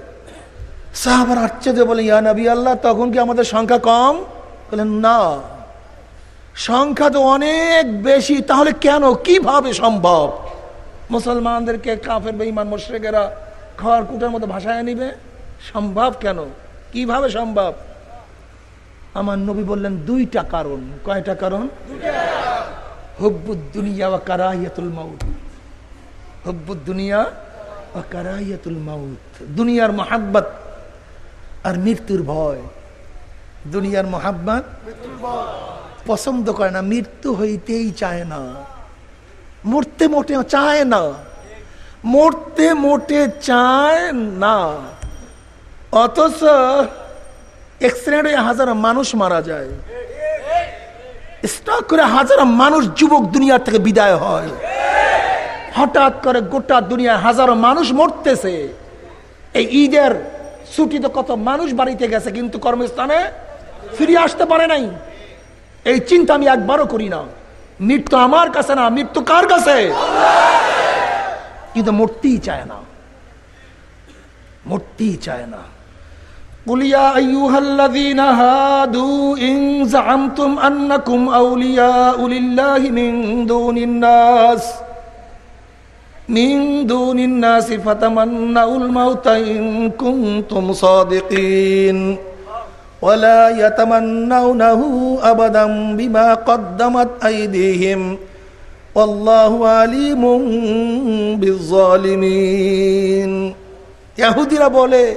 সাহাবার আশ্চর্য বলে, ইয়া নবী আল্লাহ, তখন কি আমাদের সংখ্যা কম? বলেন না। সংখ্যা তো অনেক বেশি, তাহলে কেন? কীভাবে সম্ভব? মুসলমানদেরকে, কাফের, বেঈমান, মোশ্রেকেরা খড় কুটার মতো ভাষায় নিবে? সম্ভব কেন? কীভাবে সম্ভব? আমার নবী বললেন, দুইটা কারণ। কয়টা কারণ? হব্বুদ্দুনিয়া বা কারাহিয়াতুল মাউত। হব্বুদ্দুনিয়া বা কারাহিয়াতুল মাউত। দুনিয়ার মহাব্বত আর মৃত্যুর ভয়। দুনিয়ার মহাব্বত পছন্দ করে না, মৃত্যু হইতেই চায় না। মরতে মোটে চায় না। মরতে মোটে চায় না। অথচ এক্সিডেন্টে হাজারো মানুষ মারা যায়। স্টক করে হাজারো মানুষ যুবক দুনিয়ার থেকে বিদায় হয়। হঠাৎ করে গোটা দুনিয়ায় হাজারো মানুষ মরতেছে। এই ঈদের ছুটিতে কত মানুষ বাড়িতে গেছে, কিন্তু কর্মস্থানে ফিরে আসতে পারে নাই। এই চিন্তা আমি একবারও করি না। মৃত্যু আমার কাছে না, মৃত্যু কার কাছে? কিন্তু মরতেই চায় না। মূর্তিই চায় না। قل يا أيها الذين هادوا إن زعمتم أنكم أولياء لله من دون الناس من دون الناس فتمنوا الموت إن كنتم صادقين ولا يتمنونه أبدا بما قدمت أيديهم والله عليم بالظالمين يهودي بوله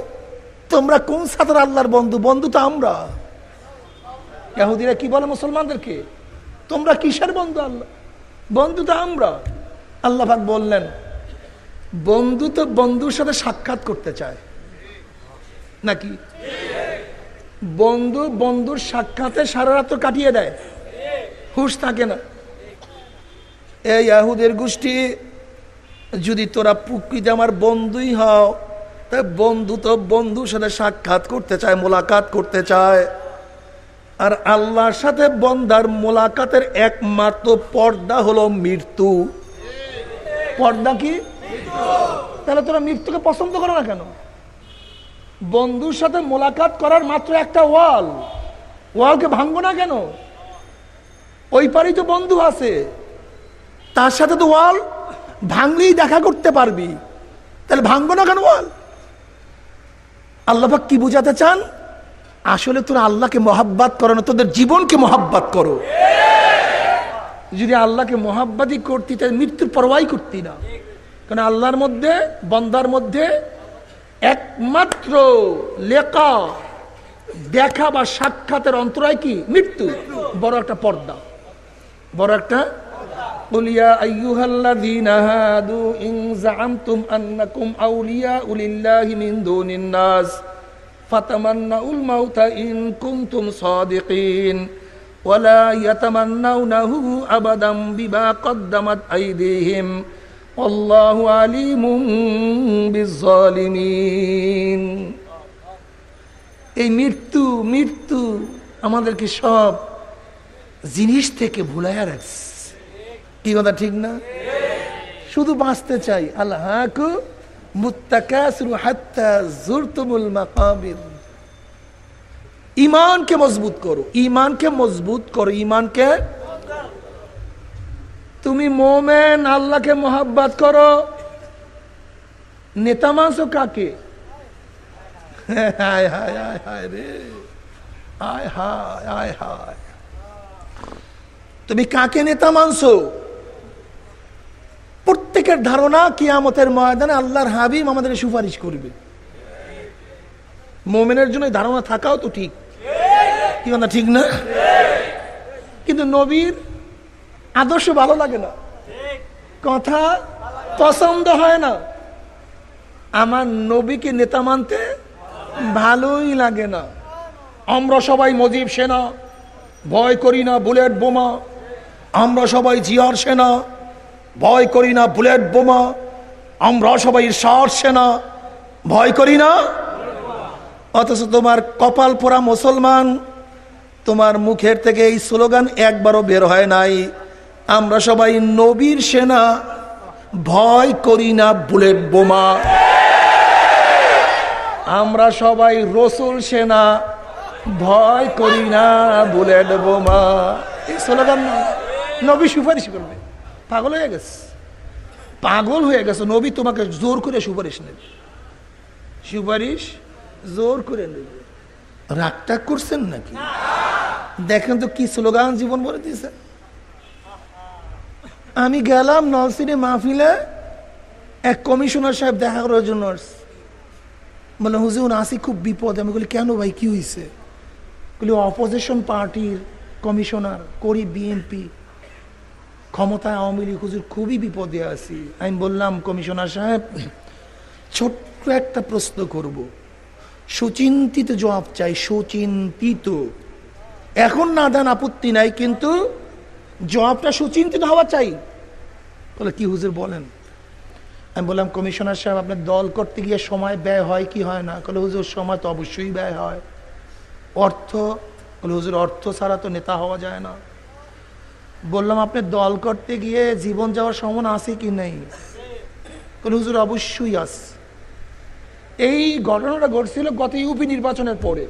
তোমরা কোন সাদার আল্লাহর বন্ধু? বন্ধু তো আমরা। ইহুদিরা কি বলে মুসলমানদেরকে? তোমরা কিসের বন্ধু আল্লাহ? বন্ধু তো আমরা। আল্লাহ পাক বললেন, বন্ধু তো বন্ধুর সাথে সাক্ষাৎ করতে চায়। নাকি? বন্ধু বন্ধুর সাক্ষাতে সারা রাত কাটিয়ে দেয়। হুশ থাকে না। এই ইয়াহুদের গোষ্ঠী, যদি তোরা প্রকৃতি আমার বন্ধুই হও তা বন্ধু তো বন্ধুর সাথে সাক্ষাৎ করতে চায় মোলাকাত করতে চায়। আর আল্লাহর সাথে বন্দার মোলাকাতের একমাত্র পর্দা হলো মৃত্যু। পর্দা কি? তাহলে তোরা মৃত্যুকে পছন্দ করো না কেন? বন্ধুর সাথে মোলাকাত করার মাত্র একটা ওয়াল। ওয়ালকে ভাঙবো না কেন? ওই পারেই তো বন্ধু আছে। তার সাথে তো ওয়াল ভাঙলেই দেখা করতে পারবি। তাহলে ভাঙবো না কেন ওয়াল? আল্লাহাক কি বোঝাতে চান? আসলে তোরা আল্লাহকে মহাব্বাত করো না, তোদের জীবনকে মহাব্বাত করো। যদি আল্লাহকে মহাব্বাতই করতি, তাহলে মৃত্যুর পরোয়াই করতি না। কারণ আল্লাহর মধ্যে, বন্দার মধ্যে একমাত্র লেখা, দেখা বা সাক্ষাতের অন্তরায় কি? মৃত্যু। বড় একটা পর্দা। বড় একটা قل يا أيها الذين هادوا إن زعمتم أنكم أولياء لله من دون الناس فتمنوا الموت إن كنتم صادقين ولا يتمنونه أبدا بما قدمت أيديهم والله عليم بالظالمين এই মৃত্যু মৃত্যু আমাদেরকে সব জিনিস থেকে ভুলাইয়া রাখছে কি কথা, ঠিক না? শুধু বাঁচতে চাই। আল্লাহ ইমানকে মজবুত করো। ইমানকে মজবুত করো। ইমানকে তুমি মোমেন, আল্লাহকে মোহাব্বাত করো। নেতা মাংস কাকে? হায় হায় হায় হায় রে। হায় হায় হায়। তুমি কাকে নেতা মানছো? প্রত্যেকের ধারণা কিয়ামতের ময়দানে আল্লাহর হাবিব আমাদের সুপারিশ করবে। মোমেনের জন্য ধারণা থাকাও তো ঠিক। কি কথা, ঠিক না? কিন্তু নবীর আদর্শ ভালো লাগে না। কথা পছন্দ হয় না। আমার নবীকে নেতা মানতে ভালোই লাগে না। আমরা সবাই মজিব সেনা। ভয় করি না, বুলেট বোমা। আমরা সবাই জিয়ার সেনা। ভয় করি না, বুলেট বোমা। আমরা সবাই সার সেনা। ভয় করি না? অথচ তোমার কপাল পোড়া মুসলমান, তোমার মুখের থেকে এই স্লোগান একবারও বের হয় নাই। আমরা সবাই নবীর সেনা। ভয় করি না, বুলেট বোমা। আমরা সবাই রসুল সেনা। ভয় করি না, বুলেট বোমা। এই স্লোগান নবী সুপারিশ করবে। পাগল হয়ে গেছে। পাগল হয়ে গেছে। নবী তোমাকে জোর করে সুপারিশ নেবে। সুপারিশ জোর করে নেবে। রাগটা করছেন নাকি? দেখেন তো কি স্লোগান জীবন বলে দিয়েছে। আমি গেলাম নলসিনে মাহফিলে, এক কমিশনার সাহেব দেখা করার জন্য বলে, হুজুর, আসি খুব বিপদ। আমি বলি, কেন ভাই? কি হয়েছে বলি, অপোজিশন পার্টির কমিশনার করি বিএনপি। ক্ষমতায় আওয়ামী লীগ হুজুর খুবই বিপদে আছি। আমি বললাম, কমিশনার সাহেব, ছোট্ট একটা প্রশ্ন করব। সুচিন্তিত জবাব চাই, সুচিন্তিত। এখন না দেন আপত্তি নাই, কিন্তু জবাবটা সুচিন্তিত হওয়া চাই। বলে কি হুজুর বলেন? আমি বললাম, কমিশনার সাহেব, আপনার দল করতে গিয়ে সময় ব্যয় হয় কি হয় না? কলে হুজুর, সময় তো অবশ্যই ব্যয় হয়। অর্থ, বলে, হুজুর, অর্থ ছাড়া তো নেতা হওয়া যায় না। বললাম, আপনি দল করতে গিয়ে জীবন যাওয়ার সম্ভাবনা আছে কি নেই? হুজুর, অবশ্যই আছে। এই ঘটনাটা ঘটছিল গত ইউপি নির্বাচনের পরে।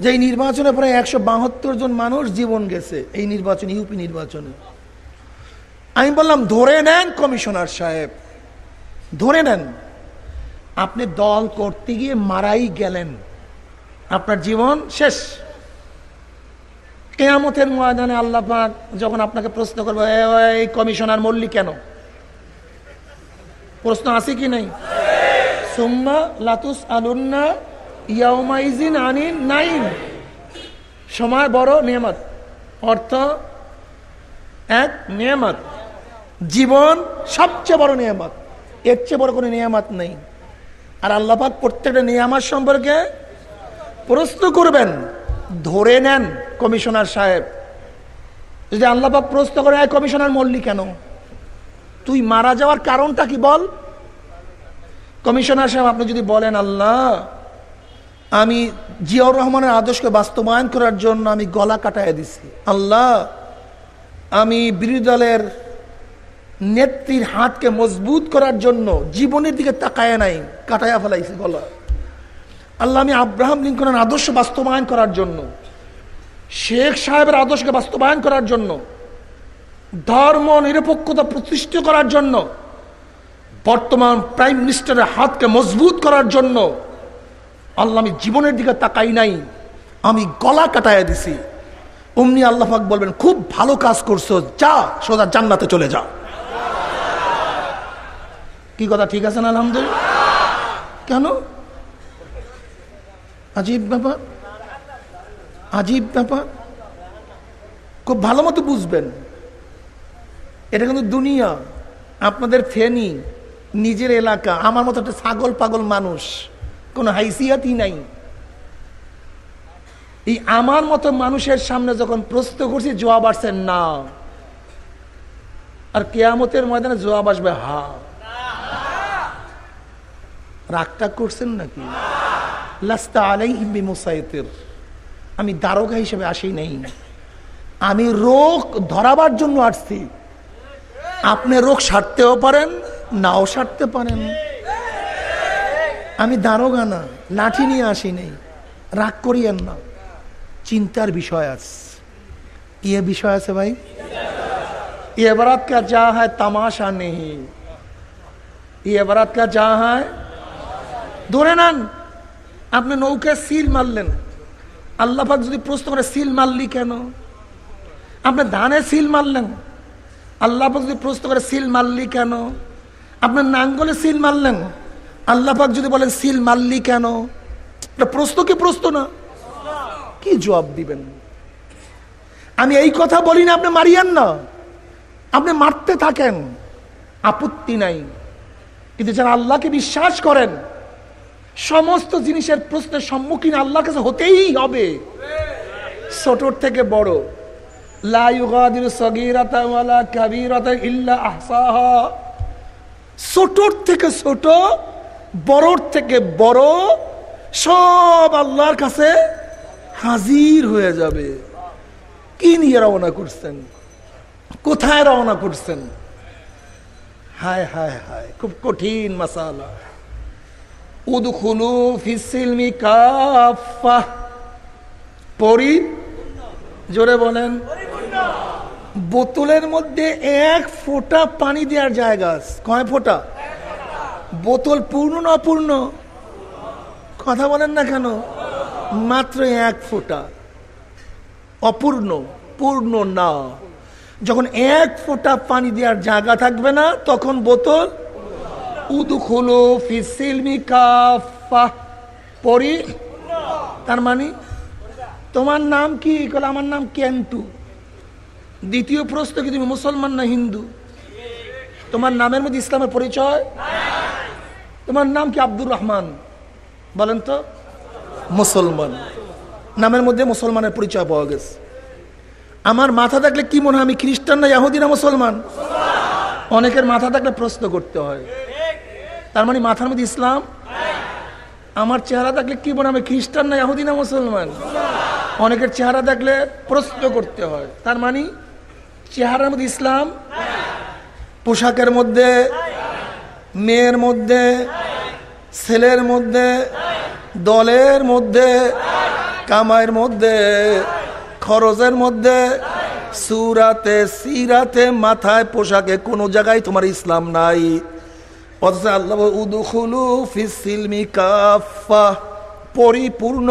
যে নির্বাচনে প্রায় একশো বাহাত্তর জন মানুষ জীবন গেছে এই নির্বাচন, ইউপি নির্বাচনে। আমি বললাম, ধরে নেন কমিশনার সাহেব, ধরে নেন। আপনি দল করতে গিয়ে মারাই গেলেন। আপনার জীবন শেষ। কেয়ামতের ময়দানে আল্লাহ পাক যখন আপনাকে প্রশ্ন করব এই কমিশনার মল্লি কেন? প্রশ্ন আছে কি নাই? সুম্মা লাতুস আলুন্না ইয়াউমাইজিন আনিন নাইন সময় বড় নিয়ামত, অর্থ এক নিয়ামত। জীবন সবচেয়ে বড় নিয়ামত, এর চেয়ে বড় কোনো নিয়ামত নেই। আর আল্লাপাক প্রত্যেকটা নিয়ামত সম্পর্কে প্রশ্ন করবেন। ধরে নেন কমিশনার সাহেব। যদি আল্লাপাক প্রশ্ন করে কমিশনার মল্লি কেন? তুই মারা যাওয়ার কারণটা কি বল? কমিশনার সাহেব, আপনি যদি বলেন, আল্লাহ, আমি জিয়াউর রহমানের আদর্শকে বাস্তবায়ন করার জন্য আমি গলা কাটায় দিছি। আল্লাহ, আমি বিরোধী দলের নেত্রীর হাতকে মজবুত করার জন্য জীবনের দিকে তাকায় নাই, কাটায়া ফেলাইছি গলা। আল্লাহ আমি আব্রাহাম লিঙ্কনের আদর্শ বাস্তবায়ন করার জন্য, শেখ সাহেবের আদর্শকে বাস্তবায়ন করার জন্য, ধর্ম নিরপেক্ষতা প্রতিষ্ঠিত করার জন্য, বর্তমান প্রাইম মিনিস্টারের হাতকে মজবুত করার জন্য আল্লাহ আমি জীবনের দিকে তাকাই নাই, আমি গলা কাটাইয়া দিছি। অমনি আল্লাহাক বলবেন, খুব ভালো কাজ করছ, যা, সোজা জান্নাতে চলে যা। কি কথা, ঠিক আছে না, আলহামদুলিল্লাহ? কেন? আজীব ব্যাপার আজীব ব্যাপার। খুব ভালো মতো বুঝবেন। এটা কিন্তু দুনিয়া, আপনাদের ফেনি, নিজের এলাকা, আমার মতো একটা ছাগল পাগল মানুষ, কোনো হাইসিয়াতই নাই। এই আমার মতো মানুষের সামনে যখন প্রশ্ন করছি, জবাব আসছেন না। আর কেয়ামতের ময়দানে জবাব আসবে, হা। রাগটা করছেন নাকি? লাস্তা আলাই হিম্বি মুসাইতের আমি দারোগা হিসেবে আসি নাই আমি রোগ ধরাবার জন্য আসছি আপনি রোগ সারতেও পারেন নাও সারতে পারেন আমি দারোগা না লাঠি নিয়ে আসি নেই রাগ করিয়েন না চিন্তার বিষয় আছে ইয়ে বিষয় আছে ভাই ये बरात का जा है तमाशा नहीं ये बरात का जा है ধরে নেন আপনি নৌকে সিল মারলেন। আল্লাহাক যদি প্রশ্ন করে, সিল মারলি কেন? আপনি ধানে সিল মারলেন। আল্লাহাক যদি প্রশ্ন করে, সিল মারলি কেন? আপনার নাঙ্গলে সিল মারলেন। আল্লাহাক যদি বলেন, সিল মারলি কেন? প্রশ্ন কি প্রশ্ন না? কি জবাব দিবেন? আমি এই কথা বলি না, আপনি মারিয়েন না। আপনি মারতে থাকেন। আপত্তি নাই। কিন্তু যারা আল্লাহকে বিশ্বাস করেন সমস্ত জিনিসের প্রশ্নের সম্মুখীন আল্লাহর কাছে হতেই হবে। ছোটর থেকে বড়। থেকে ছোট, বড়র থেকে বড়, সব আল্লাহর কাছে হাজির হয়ে যাবে। কি নিয়ে রওনা করছেন? কোথায় রওনা করছেন? হায় হায় হায়, খুব কঠিন মাসালা। উদখুলু ফিসিলমি কাফা পরি? জোরে বলেন। বোতলের মধ্যে এক ফোঁটা পানি দেওয়ার জায়গা। কয় ফোঁটা? বোতল পূর্ণ না পূর্ণ কথা বলেন না কেন? মাত্র এক ফোঁটা। অপূর্ণ, পূর্ণ না। যখন এক ফোঁটা পানি দেওয়ার জায়গা থাকবে না, তখন বোতল উদুখুলো ফিসিলমি কাফা পরি তার মানে তোমার নাম কি? কলে আমার নাম কেন্টু। দ্বিতীয় প্রশ্ন কি, তুমি মুসলমান না হিন্দু? তোমার নামের মধ্যে ইসলামের পরিচয়? তোমার নাম কি আব্দুর রহমান? বলেন তো। মুসলমান। নামের মধ্যে মুসলমানের পরিচয় পাওয়া গেছে। আমার মাথা থাকলে কি মনে হয়, আমি খ্রিস্টান না, ইয়াহুদি না মুসলমান? অনেকের মাথা থাকলে প্রশ্ন করতে হয়। তার মানে মাথার মধ্যে ইসলাম? আমার চেহারা থাকলে কি মনে আমি খ্রিস্টান না ইয়াহুদি না মুসলমান? অনেকের চেহারা দেখলে প্রশ্ন করতে হয়। তার মানে চেহারার মধ্যে ইসলাম? পোশাকের মধ্যে? মেয়ের মধ্যে? ছেলের মধ্যে? দলের মধ্যে? কামাইয়ের মধ্যে? খরচের মধ্যে? সুরাতে, সিরাতে, মাথায়, পোশাকে কোনো জায়গায় তোমার ইসলাম নাই। অথচ আল্লাহ উদুখুলু ফিসিলমি কাফা পরিপূর্ণ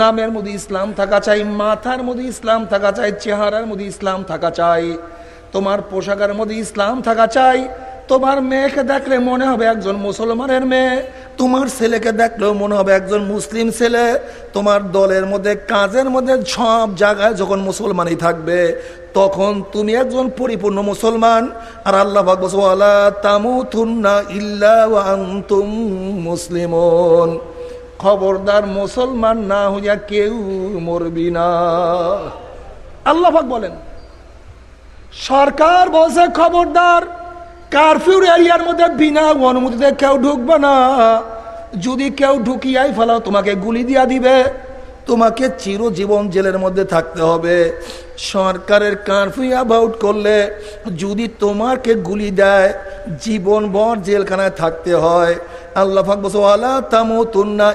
নামের মধ্যে ইসলাম থাকা চাই, মাথার মধ্যে ইসলাম থাকা চাই, চেহারার মধ্যে ইসলাম থাকা চাই, তোমার পোশাকের মধ্যে ইসলাম থাকা চাই, তোমার মেয়েকে দেখলে মনে হবে একজন মুসলমানের মেয়ে তোমার ছেলেকে দেখলেও মনে হবে একজন মুসলিম ছেলে। তোমার দলের মধ্যে, কাজের মধ্যে সব জায়গায় যখন মুসলমানই থাকবে, তখন তুমি একজন পরিপূর্ণ মুসলমান। আর আল্লাহ ইল্লা আনতুম মুসলিমন। খবরদার মুসলমান না হইয়া কেউ মরবি না। আল্লাহ বলেন, সরকার বলছে খবরদার কারফিউর এরিয়ার মধ্যে বিনা অনুমতিতে কেউ ঢুকবে না। যদি কেউ ঢুকিয়াই ফেলাও, তোমাকে গুলি দিয়া দিবে। তোমাকে চিরজীবন জেলের মধ্যে থাকতে হবে। সরকারের কারফিউ অ্যাবাউট করলে যদি তোমাকে গুলি দেয় জীবন বর জেলখানায় থাকতে হয়। আল্লাহ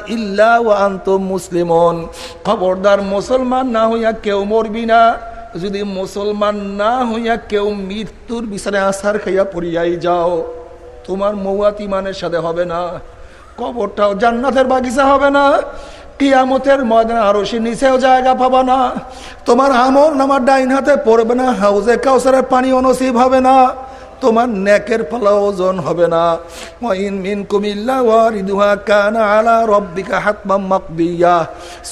ইল্লা আন্ত মুসলিমন। খবরদার মুসলমান না হইয়া কেউ মরবি না। যদি মুসলমান না হইয়া কেউ মৃত্যুর বিচারে আসার খাইয়া পড়িয়াই যাও, তোমার মৌয়াত ইমানের সাথে হবে না, কবরটাও জান্নাতের বাগিচা হবে না, কিয়ামতের ময়দানে আরও সে নিচেও জায়গা পাবা না, তোমার আমল নামার ডাইন হাতে পড়বে না, হাউজে কাউসারের পানি অনসিব হবে না, তোমার নেকের ফলা ওজন হবে না। ওয়াইন মিন কুমিল্লা ওয়ারিদুহা কানা আলা রব্বিকা হাতমাম মাকদিয়া,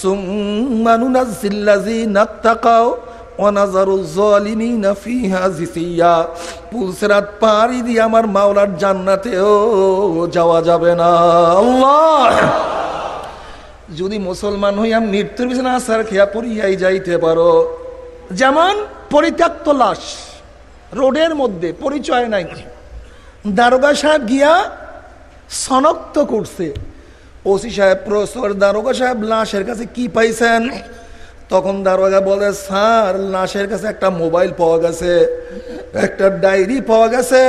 সুম্মা নুনাজ্জিল্লাযিনা তাকাও আমার মাওলার জান্নাতেও যাওয়া যাবে না। যদি মুসলমান হইয়া মৃত্যুর বিছানা আসার খেয়া পড়িয়াই যাইতে পারো। যেমন পরিত্যক্ত লাশ, রোডের মধ্যে, পরিচয় নাই। দারোগা সাহেব গিয়া সনক্ত করছে। ওসি সাহেব, প্রসর, দারোগা সাহেব লাশের কাছে কি পাইছেন? তখন দারোগা বলে, স্যার, লাশের কাছে একটা মোবাইল পাওয়া গেছে, একটা ডায়েরি পাওয়া গেছে,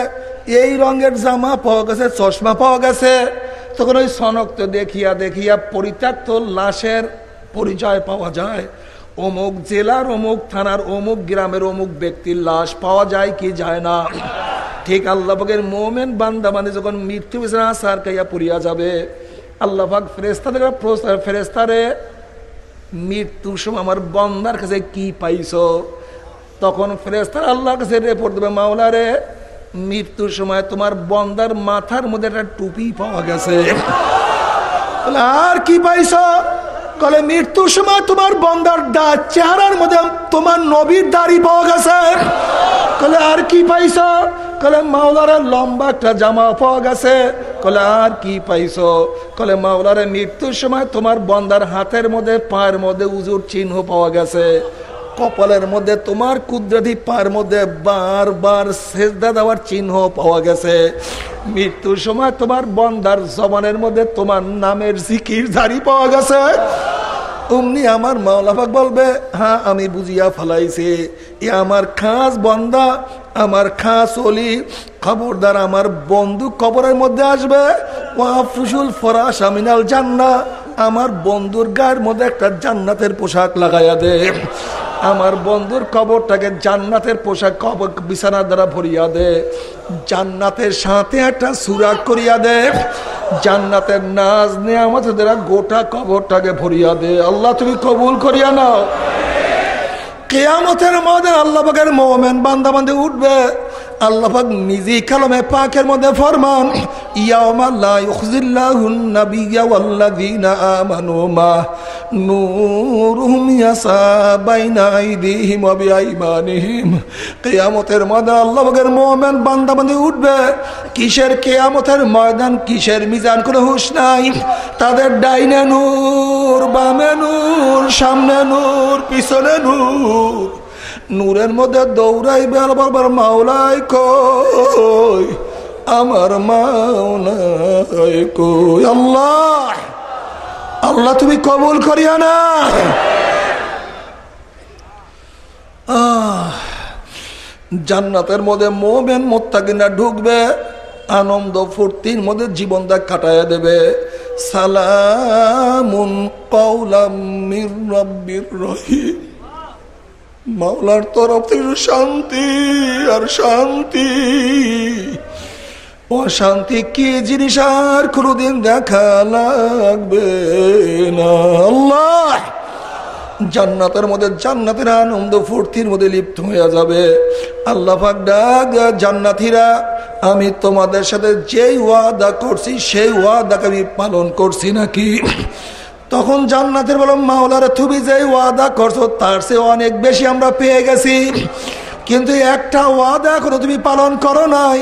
এই রঙের জামা পাওয়া গেছে, চশমা পাওয়া গেছে। তখন ওই সনক্ত দেখিয়া দেখিয়া পরিত্যক্ত লাশের পরিচয় পাওয়া যায়। অমুক জেলার, অমুক থানার, অমুক গ্রামের, অমুক ব্যক্তির লাশ পাওয়া যায় কি যায় না। ঠিক আল্লাহের মোমেন বান্দা মানে যখন মৃত্যু বিছানা সার কাইয়া পড়িয়া যাবে আল্লাহাক ফেরেস্তা ফেরেস্তারে মৃত্যুর সময় আমার বন্দার কাছে কি পাইছ? তখন ফেরেস্তার আল্লাহর কাছে রেপোর্ট দেবে, মাওলারে, মৃত্যুর সময় তোমার বন্দার মাথার মধ্যে একটা টুপি পাওয়া গেছে। আর কি পাইছ? কলে মৃত্যুর সময় তোমার বন্দার দা, চেহারার মধ্যে তোমার নবীর দাড়ি পাওয়া গেছে। কলে, আর কি পাইছ? কলে মাওলারে লম্বা একটা জামা পাওয়া গেছে। কলে আর কি পাইছ? কলে মাওলারে মৃত্যুর সময় তোমার বন্দার হাতের মধ্যে, পায়ের মধ্যে উজুর চিহ্ন পাওয়া গেছে। কপালের মধ্যে তোমার কুদরতি পায়ের মধ্যে বারবার সেজদা দেওয়ার চিহ্ন পাওয়া গেছে। মৃত্যুর সময় তোমার বন্দার জবানের মধ্যে তোমার নামের জিকির ধারি পাওয়া গেছে। অমনি আমার মাওলাফাক বলবে হ্যাঁ আমি বুঝিয়া ফেলাইছে। এ আমার খাস বন্দা, আমার খাস অলি খবরদার আমার বন্ধু কবরের মধ্যে আসবে। ওয়াফুসুল ফরাস আমিনাল জান্না আমার বন্ধুর গায়ের মধ্যে একটা জান্নাতের পোশাক লাগাইয়া দে। আমার বন্ধুর কবরটাকে জান্নাতের পোশাক কবর বিছানা দ্বারা ভরিয়া দে। জান্নাতের সাথে একটা সুরাগ করিয়া দে। জান্নাতের নাচ আমাদের দ্বারা গোটা কবরটাকে ভরিয়া দে। আল্লাহ, তুমি কবুল করিয়া নাও। কেয়ামতের মধ্যে আল্লাহ বাগের মোমেন বান্দা বান্ধে উঠবে। আল্লাহ পাক নিজেই কালমে পাকের মধ্যে ফরমান কিয়ামতের ময়দান আল্লাহ পাকের মুমিন বান্দা বান্দী উঠবে। কিসের কিয়ামতের ময়দান, কিসের মিজান করে হুশ নাই। তাদের ডাইনে নূর, বামে নূর, সামনে নূর, পিছনে নূর। নূরের মধ্যে দৌড়াই দৌড়াইবে বাবার মাওলাই কই? আমার মাওলাই কই? আল্লাহ! আল্লাহ, তুমি কবুল করিয়া না। জান্নাতের মধ্যে মোমেন মোত্তাকিনা ঢুকবে, আনন্দ ফুর্তির মধ্যে জীবনটা কাটাইয়া দেবে। সালামুন কৌলাম রহিম। মাওলার তরফ থেকে শান্তি আর শান্তি। অশান্তি কি জিনিস আর কোনোদিন দেখা লাগবে না? আল্লাহ! জান্নাতের মধ্যে জান্নাতের আনন্দ ফুর্তির মধ্যে লিপ্ত হয়ে যাবে। আল্লাহ ডাক জান্নাতিরা, আমি তোমাদের সাথে যেই ওয়াদা করছি, সেই ওয়াদাকে আমি পালন করছি নাকি? তখন জান্নাতের বলো মাওলার, তুমি যে ওয়াদা করছ, তার সে অনেক বেশি আমরা পেয়ে গেছি। কিন্তু একটা ওয়াদা এখনও তুমি পালন করো নাই।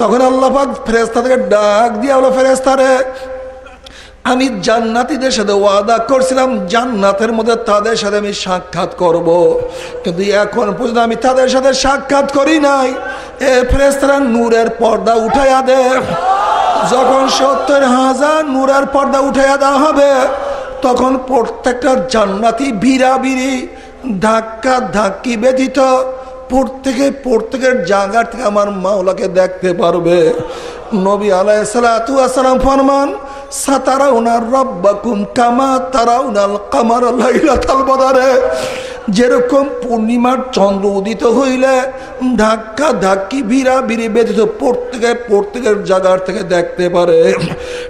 তখন আল্লাহ ফেরেস্তা থেকে ডাক দিয়ে হলো ফেরেস্তারে আমি জান্নাতিদের সাথে ওয়াদা করছিলাম, জান্নাতের মধ্যে তাদের সাথে আমি সাক্ষাৎ করব। কিন্তু এখন পর্যন্ত আমি তাদের সাথে সাক্ষাৎ করি নাই। এ ফেরেস্তারা নূরের পর্দা উঠাইয়া দে। যখন সত্তর হাজার নূরের পর্দা উঠাইয়া দেওয়া হবে তখন প্রত্যেকটা জান্নাতি বিড়ি ধাক্কা ধাক্কি ব্যতীত প্রত্যেকে প্রত্যেকের জায়গার থেকে আমার মাওলাকে দেখতে পারবে। নবী আলাইসালাম ফরমান সাতারা উনার রব্বাকুম কামা তারা উনাল কামার বদারে। যেরকম পূর্ণিমার চন্দ্র উদিত হইলে ধাক্কা ধাক্কি ভিড়া ভিড়ি ব্যতীত প্রত্যেকে প্রত্যেকের জায়গার থেকে দেখতে পারে।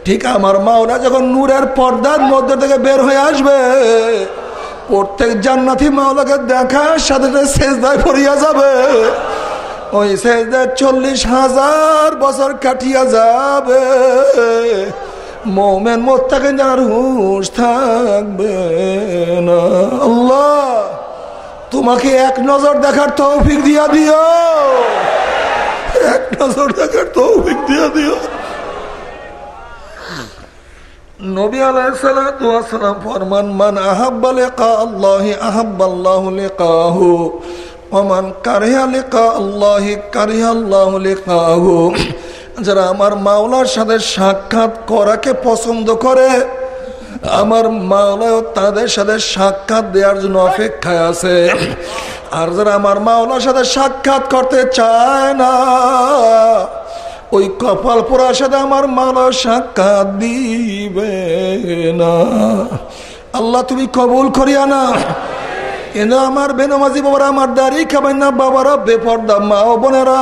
ঠিক আমার মাওলা যখন নূরের পর্দার মধ্যে থেকে বের হয়ে আসবে প্রত্যেক জান্নাতি মাওলাকে দেখার সাথে শেষদায় পড়িয়া যাবে। ওই শেষদায় চল্লিশ হাজার বছর কাটিয়া যাবে। মোমেন মোত্তাকে যার হুশ থাকবে না। তোমাকে এক নজর দেখার তৌফিক দিয়া দিও। এক নজর দেখার তৌফিক দিয়া দিও। নবী আলাইসালাম ফরমান, মান আহাব্বা লেখা আহাব্বাল্লাহ লেখাহু ওমান কারিহা লেখা আল্লাহ, কারিহা আল্লাহ লেখাহু যারা আমার মাওলার সাথে সাক্ষাৎ করাকে পছন্দ করে, আমার মাওলাও তাদের সাথে সাক্ষাৎ দেওয়ার জন্য অপেক্ষায় আছে। আর যারা আমার মাওলার সাথে সাক্ষাৎ করতে চায় না ওই কপাল পোড়ার সাথে আমার মাওলা সাক্ষাৎ দিবে না। আল্লাহ তুমি কবুল করিয়া না কিন্তু আমার বেনমাজি বাবারা, আমার দাঁড়িয়ে খাবেন না, বাবারা বেপর্দা মা ও বোনেরা।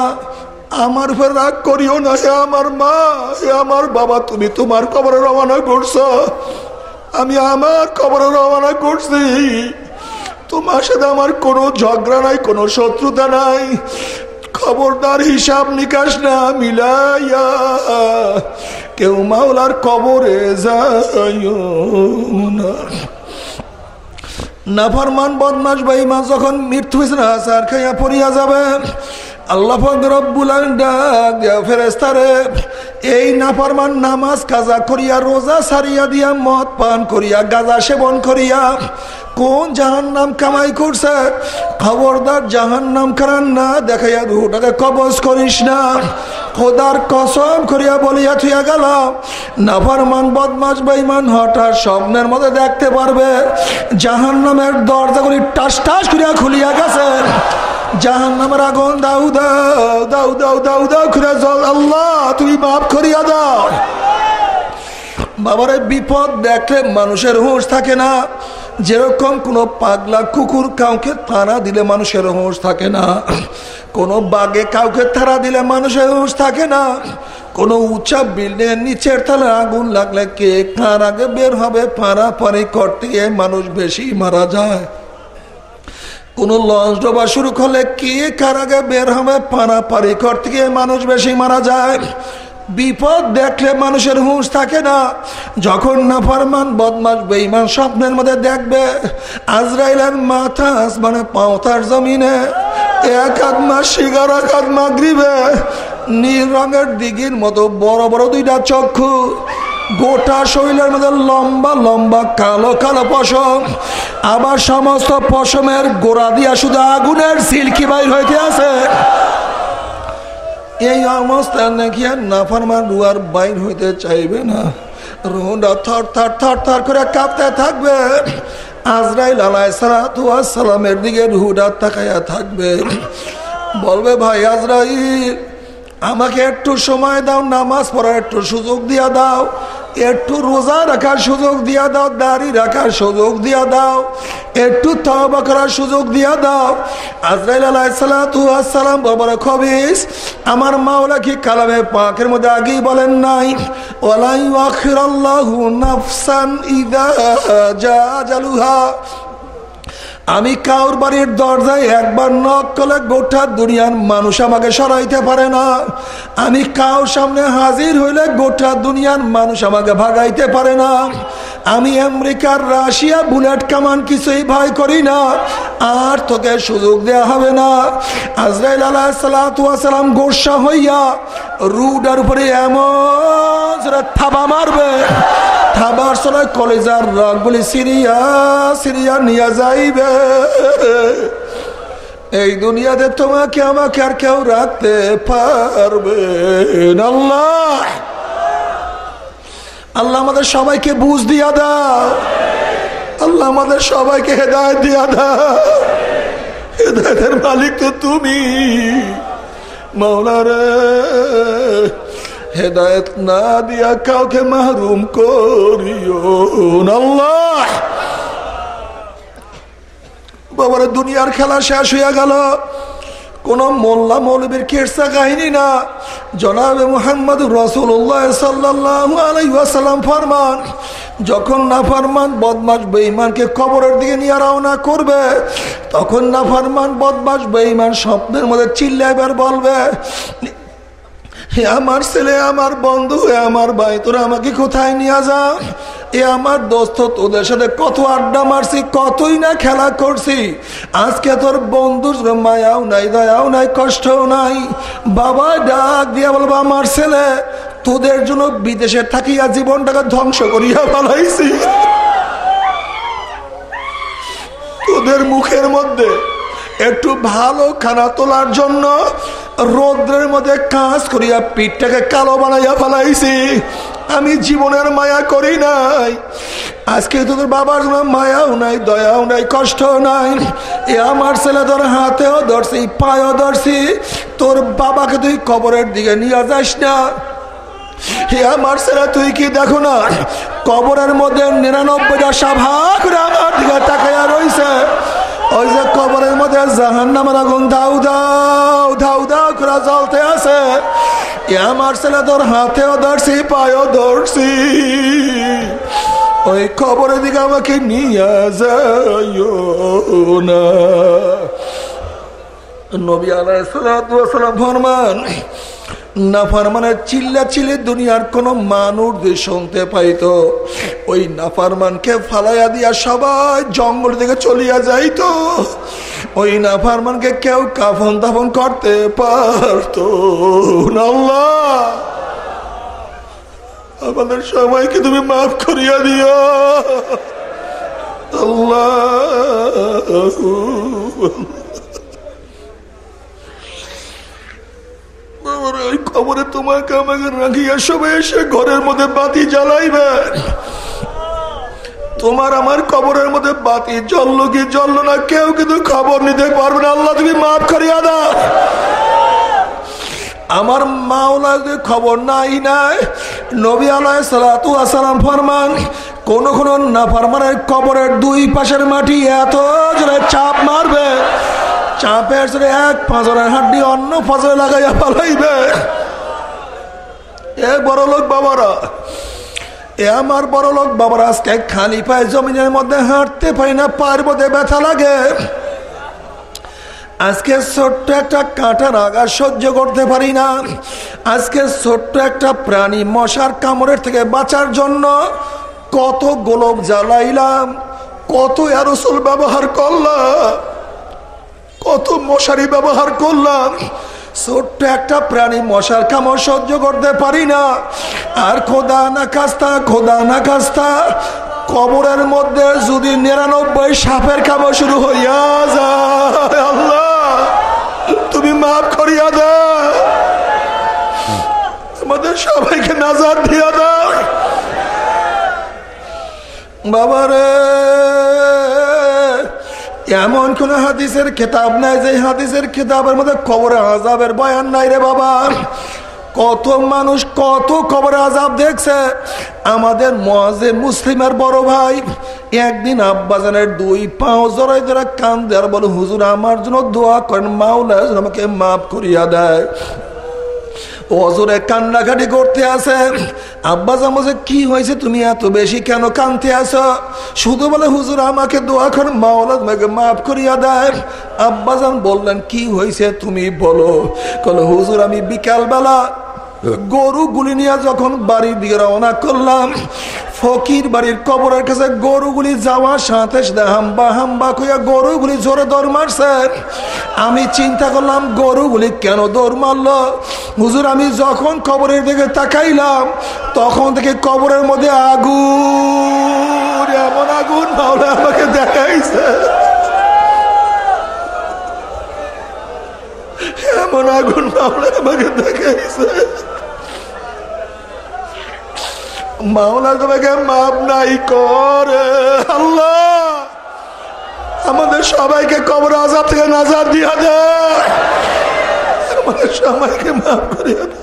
আমার উপর রাগ করিও না, হে আমার মা, হে আমার বাবা, তুমি তোমার কবরে রওনা করছ। আমি আমার কবরে রওনা করছি। তোমার সাথে আমার কোনো ঝগড়া নাই, কোনো শত্রুতা নাই। খবরদার হিসাব নিকাশ না মিলাইয়া কেউ মাওলার কবরে যায় না। নাফরমান বদমাস ভাই মা যখন মৃত্যু হয়েছে না সার খাইয়া পড়িয়া যাবে। আল্লাহ ডাক ফেরেস্তারে এই নাফরমান নামাজ কাজা করিয়া, রোজা সারিয়া দিয়া মদ পান করিয়া, গাজা সেবন করিয়া কোন জাহান নাম কামাই করছে? খবরদার জাহান নাম কারান না, দেখাইয়া দুটাকে কবজ করিস না। খোদার কসম করিয়া বলিয়া থুইয়া গেল, নাফরমান বদমাস বেইমান হঠাৎ স্বপ্নের মধ্যে দেখতে পারবে। জাহান নামের দরজাগুলি টাস টাস করিয়া খুলিয়া গেছে। জাহান নামের আগুন, দাউ দাও দাউ দাউ দাউ দাউ খুলে জল আল্লাহ, তুমি মাফ করিয়া দাও। বাবার, বিপদ দেখলে মানুষের হুঁশ থাকে না। যেরকম কোনো পাগলা কুকুর কাউকে তারা দিলে মানুষের হুঁশ থাকে না, কোনো বাগে কাউকে তারা দিলে মানুষের হুঁশ থাকে না, কোনো উঁচা বিল্ডিং নিচের তালে আগুন লাগলে কে কার আগে বের হবে পারি করতে গিয়ে মানুষ বেশি মারা যায়। কোন লঞ্চ ডোবা শুরু করলে কে কার আগে বের হবে পারি করতে গিয়ে মানুষ বেশি মারা যায়। বিপদ দেখলে মানুষের হুঁশ থাকে না। যখন না ফরমান বদমাস বেইমান স্বপ্নের মধ্যে দেখবে, আজরাইলের মাথা আসমানে পাওতার জমিনে, এক আদমা শিগার এক আদমা গ্রিবে, নীল রঙের দিঘির মতো বড় বড় দুইটা চক্ষু, গোটা শরীরের মধ্যে লম্বা লম্বা কালো কালো পশম, আবার সমস্ত পশমের গোড়া দিয়া শুধু আগুনের সিল্কি বাইর হইতে আছে। এই অবস্থা নাকি আর নাফারমান রুয়ার বাইর হইতে চাইবে না। রুহটা থর থর থর থর করে কাঁপতে থাকবে। আজরাইল আলাই সালামের দিকে রুহুটা তাকাইয়া থাকবে। বলবে, ভাই আজরাইল, আমাকে একটু সময় দাও, নামাজ পড়ার একটু সুযোগ দিয়া দাও। একটু রোজা রাখার সুযোগ দিয়া দাও, দাড়ি রাখার সুযোগ দিয়া দাও, একটু তবা করার সুযোগ দিয়া দাও। আজরাইল আলাইসালাম বাবার খবিস। আমার মাওলা কি কালামে পাকের মধ্যে আগেই বলেন নাই ওলাই আখিরাল্লাহু নাফসান ইদা জালুহা আমি কাউর বাড়ির দরজায় একবার নখ করলে গোটা দুনিয়ার মানুষ আমাকে সরাইতে পারে না। আমি কাউর সামনে হাজির হইলে গোটা দুনিয়ার মানুষ আমাকে ভাগাইতে পারে না। আমি আমেরিকার রাশিয়া, বুলেট কামান কিছুই ভয় করি না। আর তোকে সুযোগ দেয়া হবে না। আজরাইল আলাহ সালাম গোসা হইয়া রুডার উপরে এমন থাবা মারবে। থাবার সময় কলেজার রগগুলি সিরিয়া সিরিয়া নিয়ে যাইবে। এই দুনিয়াতে তোমাকে আমাকে আর কেউ রাখতে পারবে আল্লাহ! আল্লাহ আমাদের সবাইকে বুঝ দিয়া দাও। আল্লাহ আমাদের সবাইকে হেদায়ত দিয়া দাও। হেদায়তের মালিক তো তুমি। মৌলারে হেদায়ত না দিয়া কাউকে মাহরুম করিও আল্লাহ। বাবার, দুনিয়ার খেলা শেষ হইয়া গেল। কোন মোল্লা মৌলবীর কেরসা কাহিনী না। জনাবে মোহাম্মদ রসুল্লাহ সাল্লাহ আলাইসাল্লাম ফরমান, যখন নাফারমান বদমাস বেঈমানকে কবরের দিকে নিয়ে রওনা করবে, তখন নাফারমান বদমাস বেঈমান স্বপ্নের মধ্যে চিল্লাইবার বলবে হে আমার ছেলে, আমার বন্ধু, হে আমার ভাই, তোরা আমাকে কোথায় নিয়ে যা এ আমার দোস্ত, তোদের সাথে কত আড্ডা মারছি, কতই না খেলা করছি। আজকে তোর বন্ধুর মায়াও নাই, দয়াও নাই, কষ্টও নাই। বাবা, ডাক দিয়া বলব, আমার ছেলে, তোদের জন্য বিদেশে থাকিয়া জীবনটাকে ধ্বংস করিয়া ফেলাইছি। তোদের মুখের মধ্যে একটু ভালো খানা তোলার জন্য রৌদ্রের মধ্যে কাজ করিয়া পিঠটাকে কালো বানাইয়া ফেলাইছি। আমি জীবনের মায়া করি নাই। আজকে তোদের বাবার মায়াও নাই, দয়াও নাই কষ্ট নাই। এ আমার ছেলে তোর হাতেও ধরছি, পায়েও ধরছি। তোর বাবাকে তুই কবরের দিকে নিয়ে যাস না। হে আমার ছেলে, তুই কি দেখো না, কবরের মধ্যে নিরানব্বইটা সাভা আমার দিকে তাকাইয়া রয়েছে ওই যে কবরের মধ্যে জাহান নামের আগুন ধাউ দাও ধাউ দাও করে জ্বলতে আছে। আমার ছেলে তোর হাতেও ধরছি, পায়েও ধরছি। ওই কবরের দিকে আমাকে নিয়ে যাইও না। নবী আলাইসালাম ফরমান নাফারমানের চিল্লা চিল্লি দুনিয়ার কোন মানুষ যে শুনতে পাইতো। ওই ফালাইয়া দিয়া সবাই জঙ্গল থেকে চলিয়া যাইতো। ওই কেউ কাফন দাফন করতে পারতো আল্লাহ। আমাদের সবাইকে তুমি মাফ করিয়া দিও। আল্লাহ। ওই খবরে তোমাকে আমাকে রাখিয়া সবাই এসে ঘরের মধ্যে বাতি জ্বালাইবে। তোমার আমার কবরের মধ্যে বাতি জ্বললো কি জ্বললো না, কেউ কিন্তু খবর নিতে পারবে না। আল্লাহ তুমি মাফ করিয়া দাও। আমার মাওলা যে খবর নাই নাই নবী আলাই সালাতু আসালাম ফরমান, কোন কোন না ফরমানের কবরের দুই পাশের মাটি এত জোরে চাপ মারবে। চাপের জোরে এক পাঁচরের হাড্ডি অন্য পাঁচরে লাগাইয়া পালাইবে এ বড় লোক বাবারা, এ আমার বড় লোক বাবারা, আজকে খালি পায়ে জমিনের মধ্যে হাঁটতে পাই না মধ্যে ব্যথা লাগে। আজকে ছোট্ট একটা কাঁটার আগা সহ্য করতে পারি না। আজকে ছোট্ট একটা প্রাণী মশার কামড়ের থেকে বাঁচার জন্য কত গোলপ জ্বালাইলাম, কত অ্যারোসল ব্যবহার করলাম। কত মশারি ব্যবহার করলাম। ছোট্ট একটা প্রাণী মশার কামড় সহ্য করতে পারি না। আর খোদা না কাস্তা খোদা না কাস্তা কবরের মধ্যে যদি নিরানব্বই সাপের কামড় শুরু হইয়া যায়, আল্লাহ, তুমি মাফ করিয়া দাও। আমাদের সবাইকে নাজার দিয়া দাও। বাবারে। এমন কোন হাদিসের খেতাব নাই যে হাদিসের খেতাবের মধ্যে খবর আজাবের বয়ান নাই রে বাবা। কত মানুষ কত খবর আজাব দেখছে। আমাদের মহাজে মুসলিমের বড় ভাই একদিন আব্বাজানের দুই পাও জড়াই ধরে কান দেয়ার বলে, হুজুর, আমার জন্য দোয়া করেন মাওলা আমাকে মাফ করিয়া দেয়। অজরে কান্নাকাটি করতে আছে। আব্বাস আমাকে কি হয়েছে তুমি এত বেশি কেন কানতে আছো? শুধু বলে, হুজুর, আমাকে দোয়া কর মাওলা তোমাকে মাফ করিয়া দেয় আব্বাজান বললেন, কি হয়েছে তুমি বলো? কলো, হুজুর, আমি বিকালবেলা গরুগুলি নিয়ে যখন বাড়ির দিকে রওনা করলাম ফকির বাড়ির কবরের কাছে গরুগুলি যাওয়ার সাথে সাথে হাম্বা হাম্বা কইয়া গরুগুলি জোরে দৌড় মারছে। আমি চিন্তা করলাম, গরুগুলি কেন দৌড় মারল? হুজুর, আমি যখন কবরের দিকে তাকাইলাম, তখন থেকে কবরের মধ্যে আগুন, এমন আগুন মাওলা আমাকে দেখাইছে। এমন আগুন মাওলা আমাকে দেখাইছে। মাওলা তোমাকে মাপ নাই করে। আল্লাহ, আমাদের সবাইকে কবর আজাদ থেকে নাজার দিয়া দে। আমাদের সবাইকে মাফ করিয়া দে।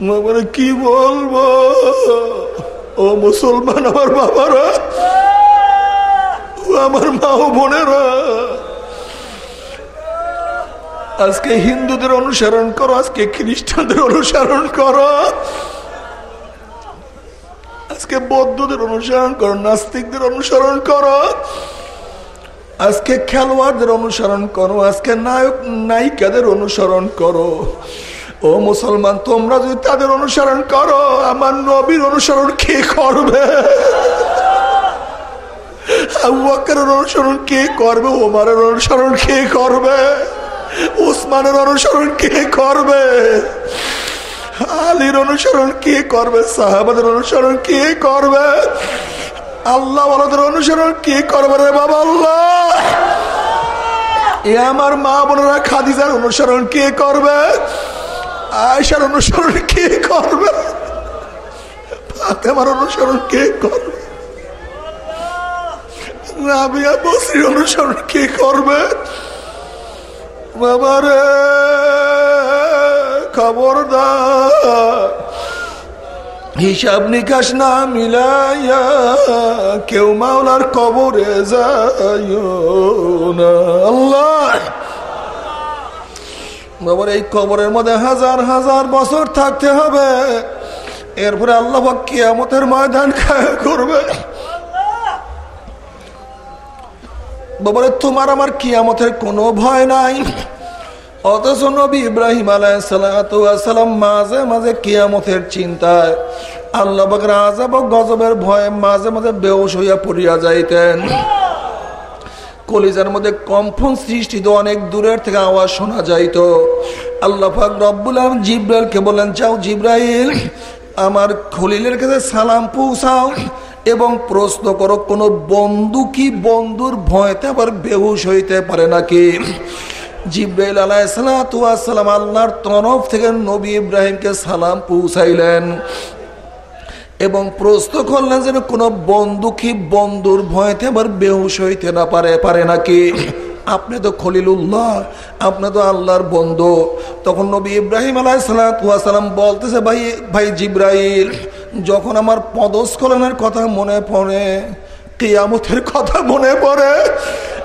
মানে কি বলব? ও মুসলমান আমার বাবারা আমার মা ও বোনেরা। আজকে হিন্দুদের অনুসরণ করো, আজকে খ্রিস্টানদের অনুসরণ করো। আজকে বৌদ্ধদের অনুসরণ করো, নাস্তিকদের অনুসরণ করো। আজকে খেলোয়াড়দের অনুসরণ করো, আজকে নায়ক, নায়িকাদের অনুসরণ করো। ও মুসলমান, তোমরা যদি তাদের অনুসরণ করো, আমার নবীর অনুসরণ কে করবে? অনুসরণ কে করবে? ওমারের অনুসরণ কে করবে? উসমানের অনুসরণ কে করবে? আলীর অনুসরণ কে করবে? সাহাবাদের অনুসরণ কে করবে? আল্লাহ আলাদের অনুসরণ কে করবে রে বাবা আল্লাহ? এ আমার মা বোনেরা খাদিজার অনুসরণ কে করবে? আয়সার অনুসরণ কে করবে? ফাতেমার অনুসরণ কে করবে? রাবিয়া বসির অনুসরণ কে করবে? বাবারে, খবরদার। হিসাব নিকাশ না মিলাইয়া কেউ মাওলার কবরে যায় না। আল্লাহ! বাবার, এই কবরের মধ্যে হাজার হাজার বছর থাকতে হবে। এরপরে আল্লাহ কিয়ামতের ময়দান খায় করবে। বাবারে, তোমার আমার কিয়ামতের কোনো ভয় নাই। অথচ নবী ইব্রাহিম আলাইসালাম মাঝে মাঝে কিয়ামতের চিন্তায় আল্লাহ বাকর আজাব গজবের ভয়ে মাঝে মাঝে বেউস হইয়া পড়িয়া যাইতেন। কলিজার মধ্যে কম্পন সৃষ্টিত অনেক দূরের থেকে আওয়াজ শোনা যাইত। আল্লাহ পাক রব্বুল আলম জিব্রাইলকে বললেন চাও জিব্রাইল, আমার খলিলের কাছে সালাম পৌঁছাও। এবং প্রশ্ন করো, কোনো বন্ধু কি বন্ধুর ভয়তে আবার বেহুশ হইতে পারে নাকি? জিব্রাইল আলাইসালাম আল্লাহর তরফ থেকে নবী ইব্রাহিমকে সালাম পৌঁছাইলেন এবং প্রশ্ন করলেন যেন কোনো বন্ধু কি বন্ধুর ভয়তে আবার বেহুশ হইতে না পারে পারে নাকি? আপনি তো খলিলুল্লাহ, আপনি তো আল্লাহর বন্ধু। তখন নবী ইব্রাহিম আলাইসালাম বলতেছে, ভাই ভাই জিব্রাইল যখন আমার পদস্খলনের কথা মনে পড়ে, কেয়ামতের কথা মনে পড়ে,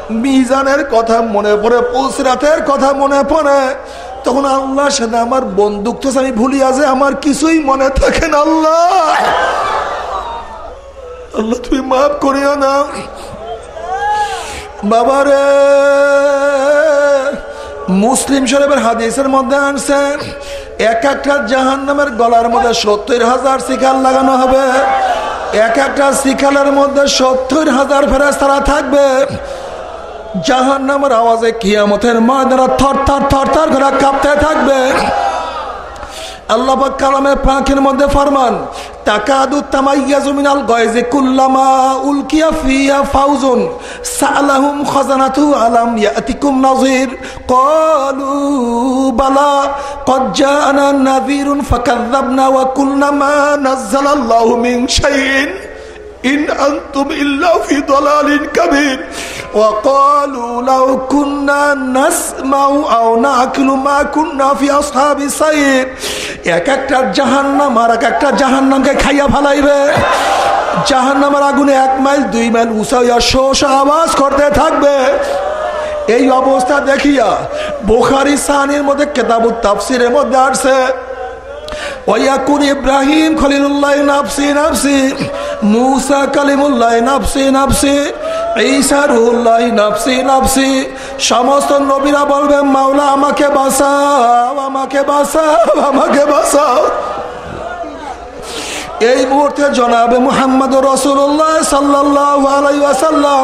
মিজানের কথা মনে পড়ে পুলসরাতের কথা মনে পড়ে, তখন আল্লাহর সাথে আমার বন্দুক তো আমি ভুলি আছে আমার কিছুই মনে থাকে না আল্লাহ। আল্লাহ, তুমি মাফ করিও না। বাবারে! মুসলিম শরীফের হাদিসের মধ্যে আনছেন এক একটা জাহান নামের গলার মধ্যে সত্তর হাজার শিকার লাগানো হবে, এক একটা শিকালের মধ্যে সত্তর হাজার ফেরাস তারা থাকবে। জাহান নামের আওয়াজে কিয়ামতের ময়দানা থর থর থর থর করে কাঁপতে থাকবে। আল্লাহ কালামের পাখের মধ্যে ফরমান তাকাদু তামাইয়াজু মিনাল গয়জে কুল্লামা উলকিয়া ফিয়া ফাউজুন সালাহুম খাজানাতু আলাম ইয়াতিকুম নাযির ক্বালু বালা قد جاءنا نذير فكذبنا وقلنا ما نزل الله من شيء إن أنتم إلا في ضلال كبير وقالوا لو كنا نسمع أو نعقل ما كنا في أصحاب السير এক একটা জাহান্নাম আর এক একটা জাহান্নামকে খাইয়া ফেলাইবে জাহান্নামের আগুনে এক মাইল দুই মাইল উঁচাইয়া শোষ আওয়াজ করতে থাকবে এই অবস্থা দেখিয়া বোখারি সাহানির মধ্যে কেতাবুত তাফসিরের মধ্যে আসছে ওয়াকুন ইব্রাহিম খলিলুল্লাহ নাফসি নাফসি। মুসা কালিমুল্লাহ নাফসি নাফসি। ঈসা রুহুল্লাহ নাফসি নাফসি। সমস্ত নবীরা বলবে মাওলা, আমাকে বাঁচাও আমাকে বাঁচাও আমাকে বাঁচাও। এই মুহূর্তে জনাবে মুহাম্মদ রসুল্লাহ সাল্লাহ আলাইসাল্লাম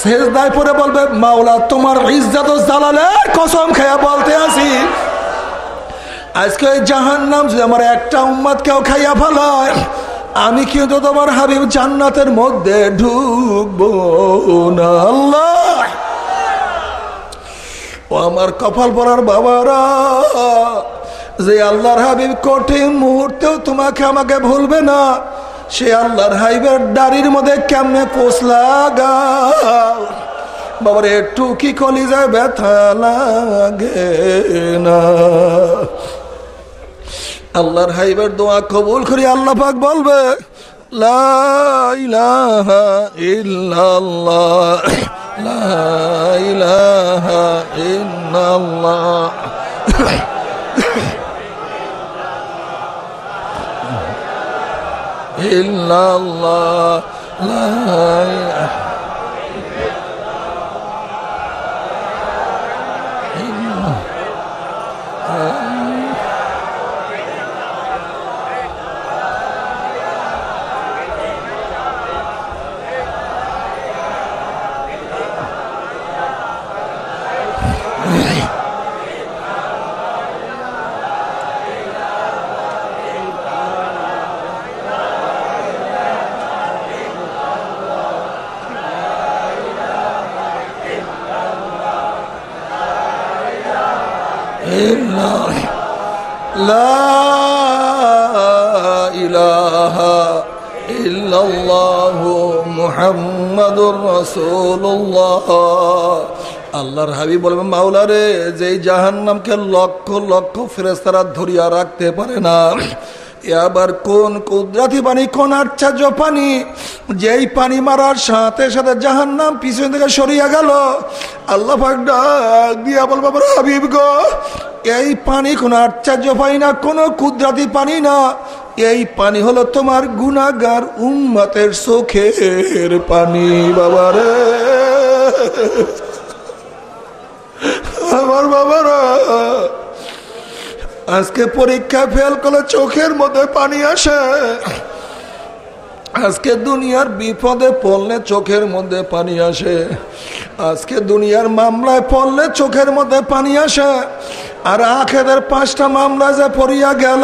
শেষ দায় পরে বলবে, মাওলা, তোমার ইজ্জাত জালালের কসম খেয়া বলতে আসি। আজকে জাহান নাম যদি আমার একটা উম্মাদ কেউ খাইয়া ফেলায় আমি কিন্তু তোমার হাবিব জান্নাতের মধ্যে ঢুকবো না? আল্লাহ! ও আমার কপাল পরার বাবারা, যে আল্লাহর হাবিব কঠিন মুহূর্তেও তোমাকে আমাকে ভুলবে না, সে আল্লাহর হাইবের দাড়ির মধ্যে কেমনে পোষলা গাও বাবার, একটু কি কলি যায় ব্যথা লাগে না? আল্লাহর হাইবের দোয়া কবুল করি আল্লাহ পাক বলবে লা ইলাহা আল্লাহর হাবি বলবেন মাওলারে যে জাহান্নামকে লক্ষ লক্ষ ফেরেস্তারা ধরিয়া রাখতে পারে না আবার কোন কুদরাতি পানি, কোন আশ্চর্য পানি? যেই পানি মারার সাথে সাথে জাহান নাম পিছন থেকে সরিয়া গেল। আল্লাহ ডাক দিয়া বল বাবার হাবিব গো, এই পানি কোন আশ্চর্য পানি না, কোনো কুদরাতি পানি না। এই পানি হলো তোমার গুনাগার উম্মতের চোখের পানি বাবারে আমার বাবারা আজকে পরীক্ষা ফেল করলে চোখের মধ্যে পানি আসে। আজকে দুনিয়ার বিপদে পড়লে চোখের মধ্যে পানি আসে। আজকে দুনিয়ার মামলায় পড়লে চোখের মধ্যে পানি আসে। আর আখেদের পাঁচটা মামলা যে পড়িয়া গেল,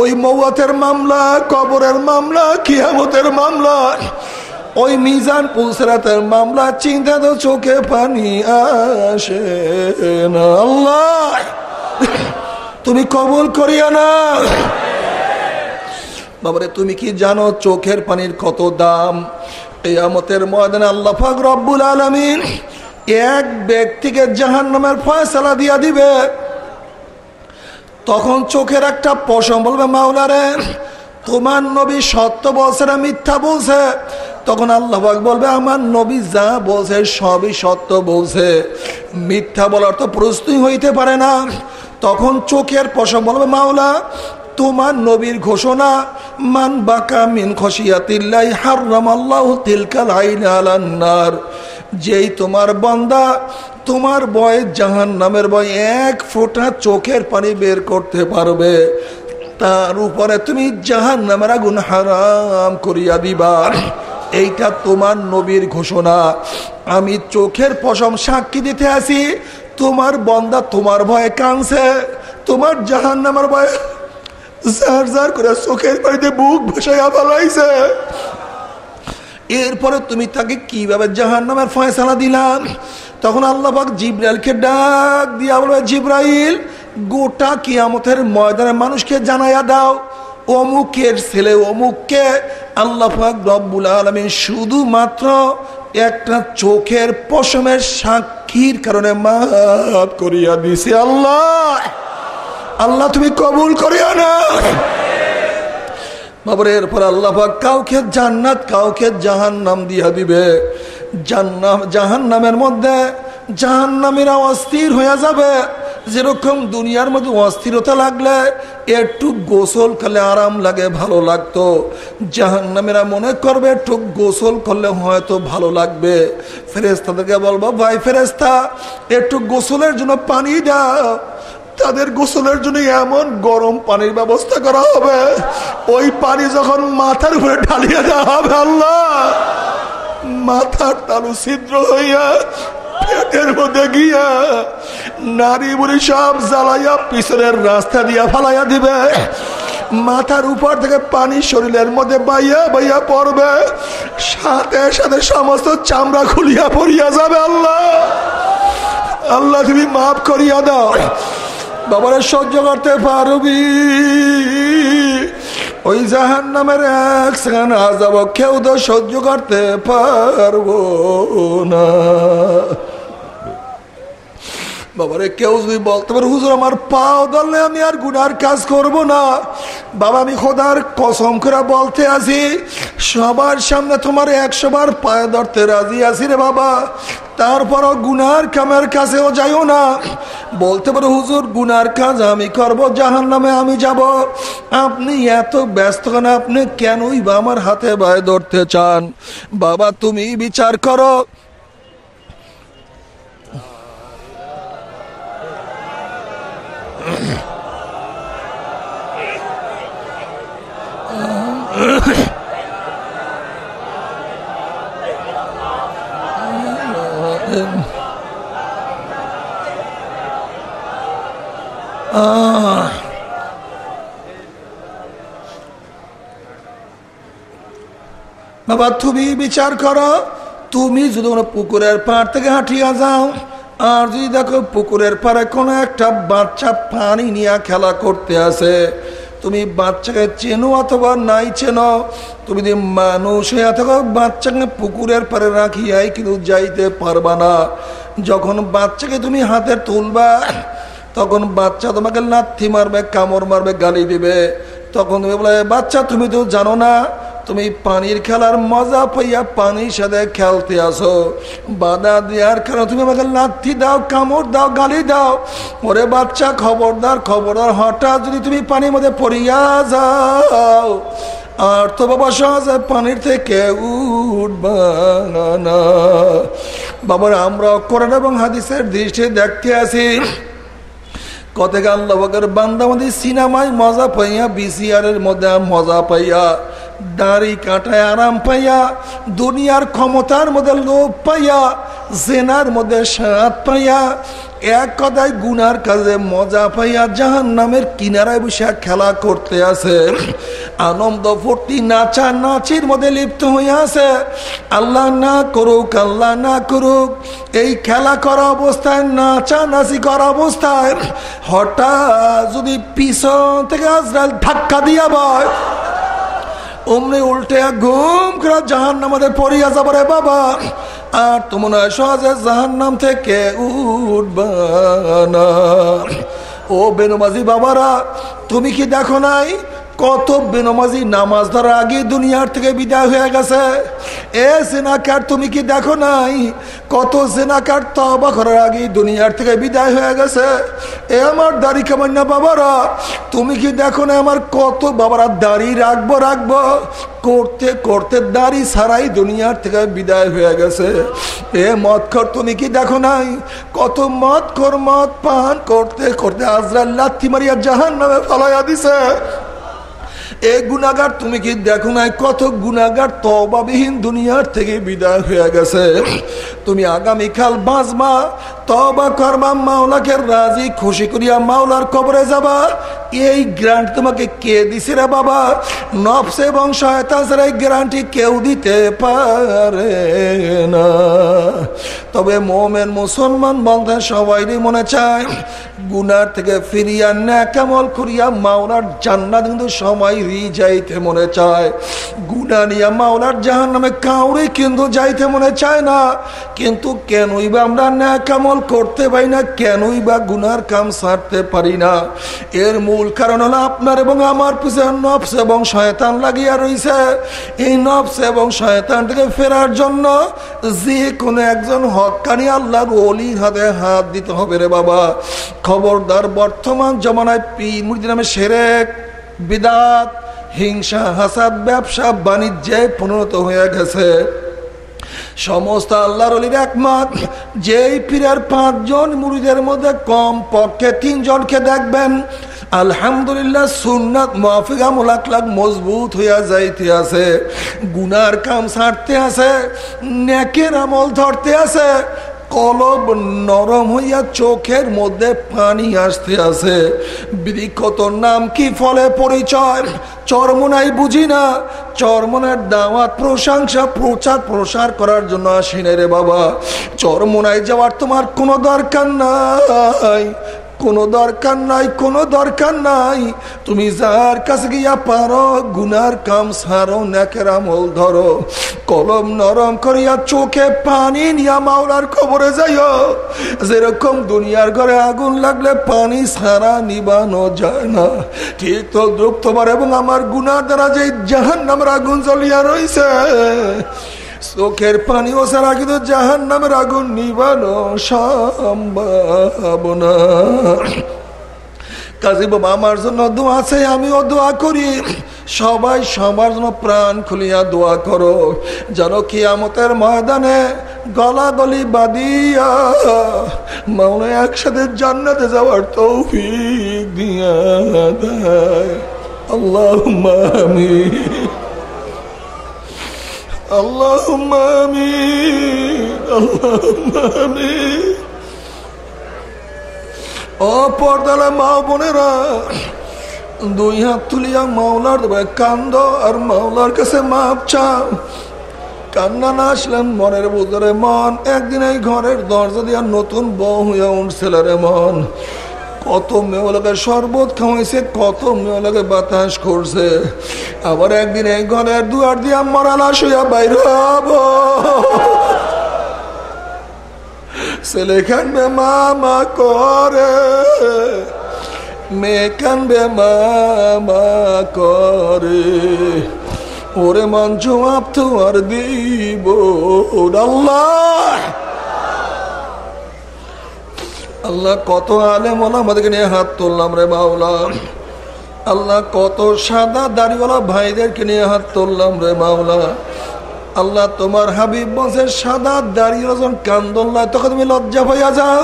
ওই মৌয়াতের মামলা, কবরের মামলা, কিয়ামতের মামলা ওই মিজান পুসরাতের মামলা চিন্তা তো চোখে পানি আসে আল্লাহ! তুমি কবুল করিয়া না। বাবারে, তুমি কি জানো চোখের পানির কত দাম? কেয়ামতের ময়দান আল্লাহ ফাক রব্বুল আলমিন এক ব্যক্তিকে জাহান নামের ফয়সালা দিয়া দিবে। তখন চোখের একটা পশম বলবে, মাওলারে, তোমার নবী সত্য বলছে না মিথ্যা বলছে? তখন আল্লাহ বলবে, আমার নবী যা বলছে সবই সত্য বলছে। মিথ্যা বলার তো প্রশ্নই হইতে পারে না। তখন চোখের পশম বলবে, মাওলা, তোমার নবীর ঘোষণা, মান বাকা মিন খসিয়াতিল্লাই হারাম আল্লাহ তিলকাল আইনার যেই তোমার বন্দা, তোমার বয় জাহান নামের বয় এক ফোঁটা চোখের পানি বের করতে পারবে। তার উপরে তুমি জাহান নামের আগুন হারাম করিয়া দিবার এইটা তোমার নবীর ঘোষণা। আমি চোখের পশম সাক্ষী দিতে আসি, তোমার বন্দা তোমার ভয়ে কাঁদছে, তোমার জাহান নামার ভয়ে করে চোখের বাড়িতে বুক ভাসাইয়া এরপরে তুমি তাকে কীভাবে জাহান নামের ফয়সালা দিলাম তখন আল্লাহাক জিব্রাইলকে ডাক দিয়া বলবে, জিব্রাইল, গোটা কিয়ামতের ময়দানে মানুষকে জানাইয়া দাও অমুকের ছেলে, অমুককে আল্লাহাক রব্বুল আলমী শুধুমাত্র একটা চোখের পশমের সাক্ষীর কারণে মাফ করিয়া দিছে আল্লাহ। আল্লাহ তুমি কবুল করিয়া না বাবার, এরপর আল্লাহ কাউকে জান্নাত, কাউকে জাহান নাম দিয়া দিবে। জান্নাম জাহান নামের মধ্যে জাহান নামেরা অস্থির হয়ে যাবে। যেরকম দুনিয়ার মধ্যে অস্থিরতা লাগলে, একটু গোসল করলে আরাম লাগে, ভালো লাগতো। জাহান নামেরা মনে করবে, একটু গোসল করলে হয়তো ভালো লাগবে। ফেরেস্তাদেরকে বলব, ভাই ফেরেস্তা একটু গোসলের জন্য পানি দাও। তাদের গোসলের জন্য এমন গরম পানির ব্যবস্থা করা হবে। ওই পানি যখন মাথার উপরে ঢালিয়ে দেওয়া হবে, আল্লাহ। মাথার তালু ছিদ্র হইয়া পেটের মধ্যে গিয়া নারী বুড়ি সব জ্বালাইয়া পিছনের রাস্তা দিয়া ফালাইয়া দিবে। মাথার উপর থেকে পানি শরীরের মধ্যে বাইয়া বাইয়া পড়বে। সাথে সাথে সমস্ত চামড়া খুলিয়া পড়িয়া যাবে আল্লাহ। আল্লাহ তুমি মাফ করিয়া দাও। বাবারে সহ্য করতে পারবি। ওই জাহান নামের এক সেখানে কেউ তো সহ্য করতে পারব না। বাবারে, কেউ যদি বলতে পারে, হুজুর, আমার পাও ধরলে আমি আর গুনার কাজ করব না। বাবা, আমি খোদার কসম করে বলতে আছি সবার সামনে তোমার একশো বার পায়ে ধরতে রাজি আছি রে বাবা। তারপরও গুনার কামের কাছেও যাইও না। বলতে পারো, হুজুর, গুনার কাজ আমি করব জাহান নামে আমি যাব। আপনি এত ব্যস্ত কেন? আপনি কেনই বা আমার হাতে বায়ে ধরতে চান? বাবা, তুমি বিচার করো। বাবা, তুমি বিচার করো। তুমি যদি কোনো পুকুরের পাড় থেকে হাঁটিয়া যাও, আর যদি দেখো পুকুরের পাড়ে কোনো একটা বাচ্চা পানি নিয়ে খেলা করতে আসে তুমি বাচ্চাকে চেনো অথবা নাই চেনো, তুমি যদি মানুষ হয়ে থাকো, বাচ্চাকে পুকুরের পারে রাখিয়াই কিন্তু যাইতে পারবা না। যখন বাচ্চাকে তুমি হাতে তুলবা, তখন বাচ্চা তোমাকে লাথি মারবে, কামড় মারবে, গালি দিবে। তখন তুমি বলে, বাচ্চা, তুমি তো জানো না তুমি পানির খেলার মজা পাইয়া পানির সাথে খেলতে আসো। বাধা দেওয়ার কারণে তুমি আমাকে লাথি দাও, কামড় দাও, গালি দাও। ওরে বাচ্চা, খবরদার খবরদার, হঠাৎ যদি তুমি পানির মধ্যে পড়িয়া যাও, আর তো বাবা সহজে পানির থেকে উঠবা না। বাবার, আমরা কোরআন এবং হাদিসের দৃষ্টি দেখতে আসি। কত আল্লাহ বান্দা সিনেমায় মজা পাইয়া, বিসিআরের মধ্যে মজা পাইয়া দাড়ি কাটায় আরাম পাইয়া, দুনিয়ার ক্ষমতার মধ্যে লোভ পাইয়া, জেনার মধ্যে সাত পাইয়া, এক কথায় গুনার কাজে মজা পাইয়া জাহান নামের কিনারায় বসে খেলা করতে আছে। আনন্দ ফুর্তি নাচা নাচির মধ্যে লিপ্ত হয়ে আছে। আল্লাহ না করুক, আল্লাহ না করুক, এই খেলা করা অবস্থায় নাচা নাচি করা অবস্থায়, হঠাৎ যদি পিছন থেকে আজরাল ধাক্কা দিয়া বয় অমনি উল্টে ঘুম করে জাহান নামাদের পড়িয়া যাব রে বাবা। আর তো হয় সহজে জাহান নাম থেকে উঠবা না। ও বেনমাজি বাবারা, তুমি কি দেখো নাই? কত বেনমাজি নামাজ ধরার আগে দুনিয়ার থেকে বিদায় হয়ে গেছে। এ জেনাকার, তুমি কি দেখো নাই? কত জেনাকার তবা করার আগে দুনিয়ার থেকে বিদায় হয়ে গেছে। এ আমার দাড়ি কেমন না বাবারা, তুমি কি দেখো না আমার কত বাবারা দাড়ি রাখব রাখব। করতে করতে দাড়ি সারাই দুনিয়ার থেকে বিদায় হয়ে গেছে। এ মদ খর, তুমি কি দেখো নাই? কত মদ খর, মদ পান করতে করতে আজরাল লাথি মারিয়া জাহান নামে ফলাইয়া দিছে। এই গুণাগার তুমি কি দেখো নাই কত গুণাগার তবাবিহীন দুনিয়ার থেকে বিদায় হয়ে গেছে? তুমি আগামীকাল বাঁচবা তবা করবা, মাওলাকে রাজি, খুশি করিয়া মাওলার কবরে যাবা। এই গ্রান্ট তোমাকে কে দিছে রে বাবা? নফস এবং শয়তান এই গ্রান্টি কেউ দিতে পারে না। তবে মোমেন মুসলমান বলতে সবাই মনে চায় গুনার থেকে ফিরিয়া ন্যাকামল করিয়া মাওলার জান্নাত কিন্তু সবাই যাইতে মনে চায়। গুনা নিয়া মাওলার জাহান নামে কাউরে কিন্তু যাইতে মনে চায় না। কিন্তু কেনই বা আমরা ন্যাকামল করতে পারি না, কেনই বা গুনার কাম সারতে পারি না। এর মূল কারণ হলো আপনার এবং আমার পিছনে নফস এবং শয়তান লাগিয়া রয়েছে এই নফস এবং শয়তান থেকে ফেরার জন্য যে কোনো একজন হকানি আল্লাহর অলি হাতে হাত দিতে হবে রে বাবা। খবরদার বর্তমান জমানায় পি মুরগি নামে সেরেক। বিদাত, হিংসা হাসাদ ব্যবসা, বাণিজ্যে পরিণত হয়ে গেছে। সমস্ত আল্লাহর অলির একমত যেই পীরের পাঁচজন মুড়িদের মধ্যে কম পক্ষে তিনজনকে দেখবেন, আলহামদুলিল্লাহ সুন্নাত মাফিকা মোলাক মজবুত হইয়া যাইতে আছে। গুনার কাম ছাড়তে আছে, নেকের আমল ধরতে আছে কলব নরম হইয়া চোখের মধ্যে পানি আসতে আছে বৃক্ষত নাম কি ফলে পরিচয়? চরমনাই বুঝি না। চরমনার দাওয়াত, প্রশংসা, প্রচার, প্রসার করার জন্য আসি রে বাবা। চরমনায় যাওয়ার তোমার কোনো দরকার নাই। কোনো দরকার নাই, কোনো দরকার নাই। তুমি যার কাছে গিয়া পারো, গুনার কাম সারো, নেকের আমল ধরো। কলম নরম করিয়া চোখে পানি নিয়া মাওলার খবরে যাইও। যেরকম দুনিয়ার ঘরে আগুন লাগলে পানি সারা নিবানো যায় না। ঠিক তো তোমার এবং আমার গুনার দ্বারা যে জাহান নামের আগুন জ্বলিয়া রয়েছে চোখের পানিও ছাড়া কিন্তু জাহান নামের আগুন নিবানো সম্ভাবনা কাজী বাবা, আমার জন্য দোয়া আছে আমিও দোয়া করি। সবাই সবার জন্য প্রাণ খুলিয়া দোয়া করো, যেন কিয়ামতের ময়দানে গলা গলি বাদিয়া মাওলা একসাথে জান্নাতে যাওয়ার তৌফিক দিয়া দেয়। আল্লাহ আমি اللهم آمين اللهم آمين ও পর্দালা মা বোনেরা দুই হাত তুলিয়া মাওলার দেবে কান্দ আর মাওলার কাছে মাপ চাও কান্না না আসলেন মনের ভিতরে মন একদিন এই ঘরের দরজা দিয়া নতুন বউ হইয়া উঠছিল রে মন কত মেয়েলাকে শরবত খাওয়াইছে, কত মেয়েলাকে বাতাস করছে। আবার একদিন এই ঘরের দুয়ার দিয়া মরালা শুয়া বাইর ছেলে কানবে মামা করে। মেয়ে কানবে মামা করে। ওরে মন জবাব তো আর দিব আল্লাহ! আল্লাহ কত আলেম আমাদেরকে নিয়ে হাত তুললাম রে মাওলা। আল্লাহ কত সাদা দাড়িওয়ালা ভাইদেরকে নিয়ে হাত তুললাম রে মাওলা। আল্লাহ তোমার হাবিব বসে সাদা দাঁড়িয়ে যখন কান্দল্লা তখন তুমি লজ্জা হইয়া যাও।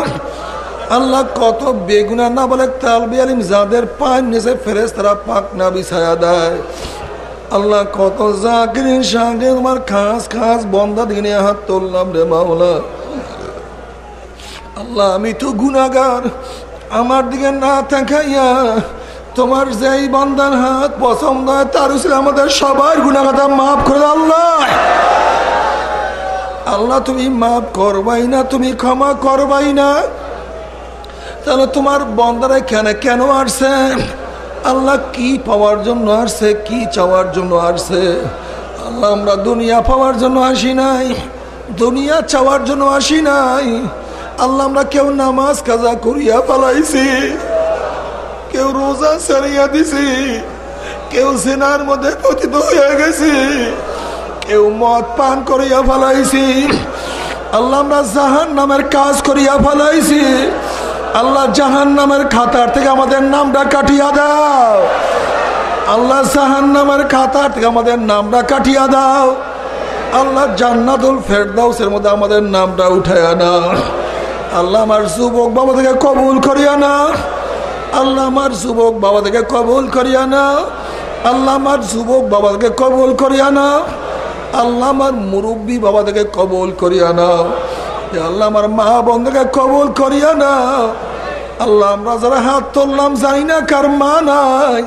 আল্লাহ কত বেগুনা না বলে তালবি আলিম যাদের পায়ের নিচে ফেরেস তারা পাক না বিছায়া দেয়। আল্লাহ কত জাকির সাগে তোমার খাস খাস বন্ধা দিকে নিয়ে হাত তুললাম রে মাওলা। আল্লাহ, আমি তো গুনাগার আমার দিকে না তাকাইয়া তোমার যেই বন্দার হাত পছন্দ হয়, তার উচিত আমাদের সবার গুণাগাতা মাফ করে আল্লাহ। আল্লাহ, তুমি মাফ করবাই না, তুমি ক্ষমা করবাই না। তাহলে তোমার বন্দারা কেন কেন আসছে? আল্লাহ কি পাওয়ার জন্য আসছে, কি চাওয়ার জন্য আসছে? আল্লাহ, আমরা দুনিয়া পাওয়ার জন্য আসি নাই, দুনিয়া চাওয়ার জন্য আসি নাই। আল্লাহ আমরা কেউ নামাজ কাজা করিয়া পালাইছি কেউ রোজা সারিয়া দিছি, কেউ সেনার মধ্যে পতিত হয়ে গেছি, কেউ মদ পান করিয়া ফেলাইছি, আল্লাহ আমরা জাহান নামের কাজ করিয়া ফেলাইছি, আল্লাহ জাহান নামের খাতার থেকে আমাদের নামটা কাটিয়া দাও। আল্লাহ জাহান নামের খাতার থেকে আমাদের নামটা কাটিয়া দাও। আল্লাহ জান্নাতুল ফেরদাউসের মধ্যে আমাদের নামটা উঠাইয়া না আল্লাহ আমার যুবক বাবা থেকে কবুল করিয়া না। আল্লাহ আমার যুবক বাবা থেকে কবুল করিয়া না। আল্লাহ আমার যুবক বাবাকে কবল করিয়া নাও আল্লাহ আমার মুরব্বী বাবাদেরকে কবল করিয়া নাও আল্লাহ আমার মা বন্ধুকে কবল করিয়া নাও আল্লাহ, আমরা যারা হাত তুললাম যাই না কার মা নাই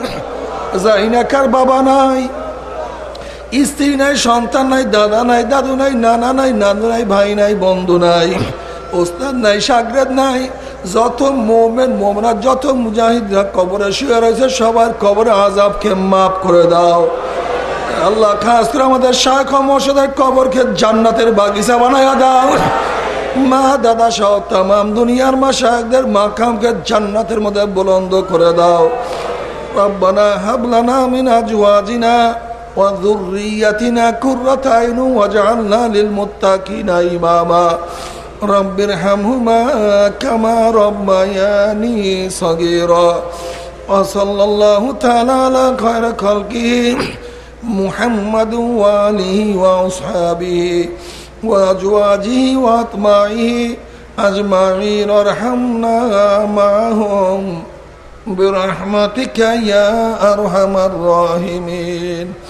যাই না কার বাবা নাই। স্ত্রী নাই, সন্তান নাই, দাদা নাই, দাদু নাই, নানা নাই নানু নাই, ভাই নাই, বন্ধু নাই। ওস্তাদ নাই সাগরেদ নাই যত মোমেন মোমরা যত মুজাহিদরা কবরে শুয়ে রয়েছে সবার কবরে আজাবকে মাফ করে দাও আল্লাহ খাস করে আমাদের শাখ মশাদের কবরকে জান্নাতের বাগিচা বানাইয়া দাও মা দাদা সহ তাম দুনিয়ার মা শাহদের মাকামকে জান্নাতের মধ্যে বুলন্দ করে দাও রব্বানা হাবলানা মিন আজওয়াজিনা وذريتنا قرة عين واجعلنا للمتقين إماما رب ارحمهما كما ربياني صغيرا وصلى الله تعالى على خير خلقه محمد وآله وأصحابه وأزواجه وأطماعه أجمعين ارحمنا معهم برحمتك يا أرحم الراحمين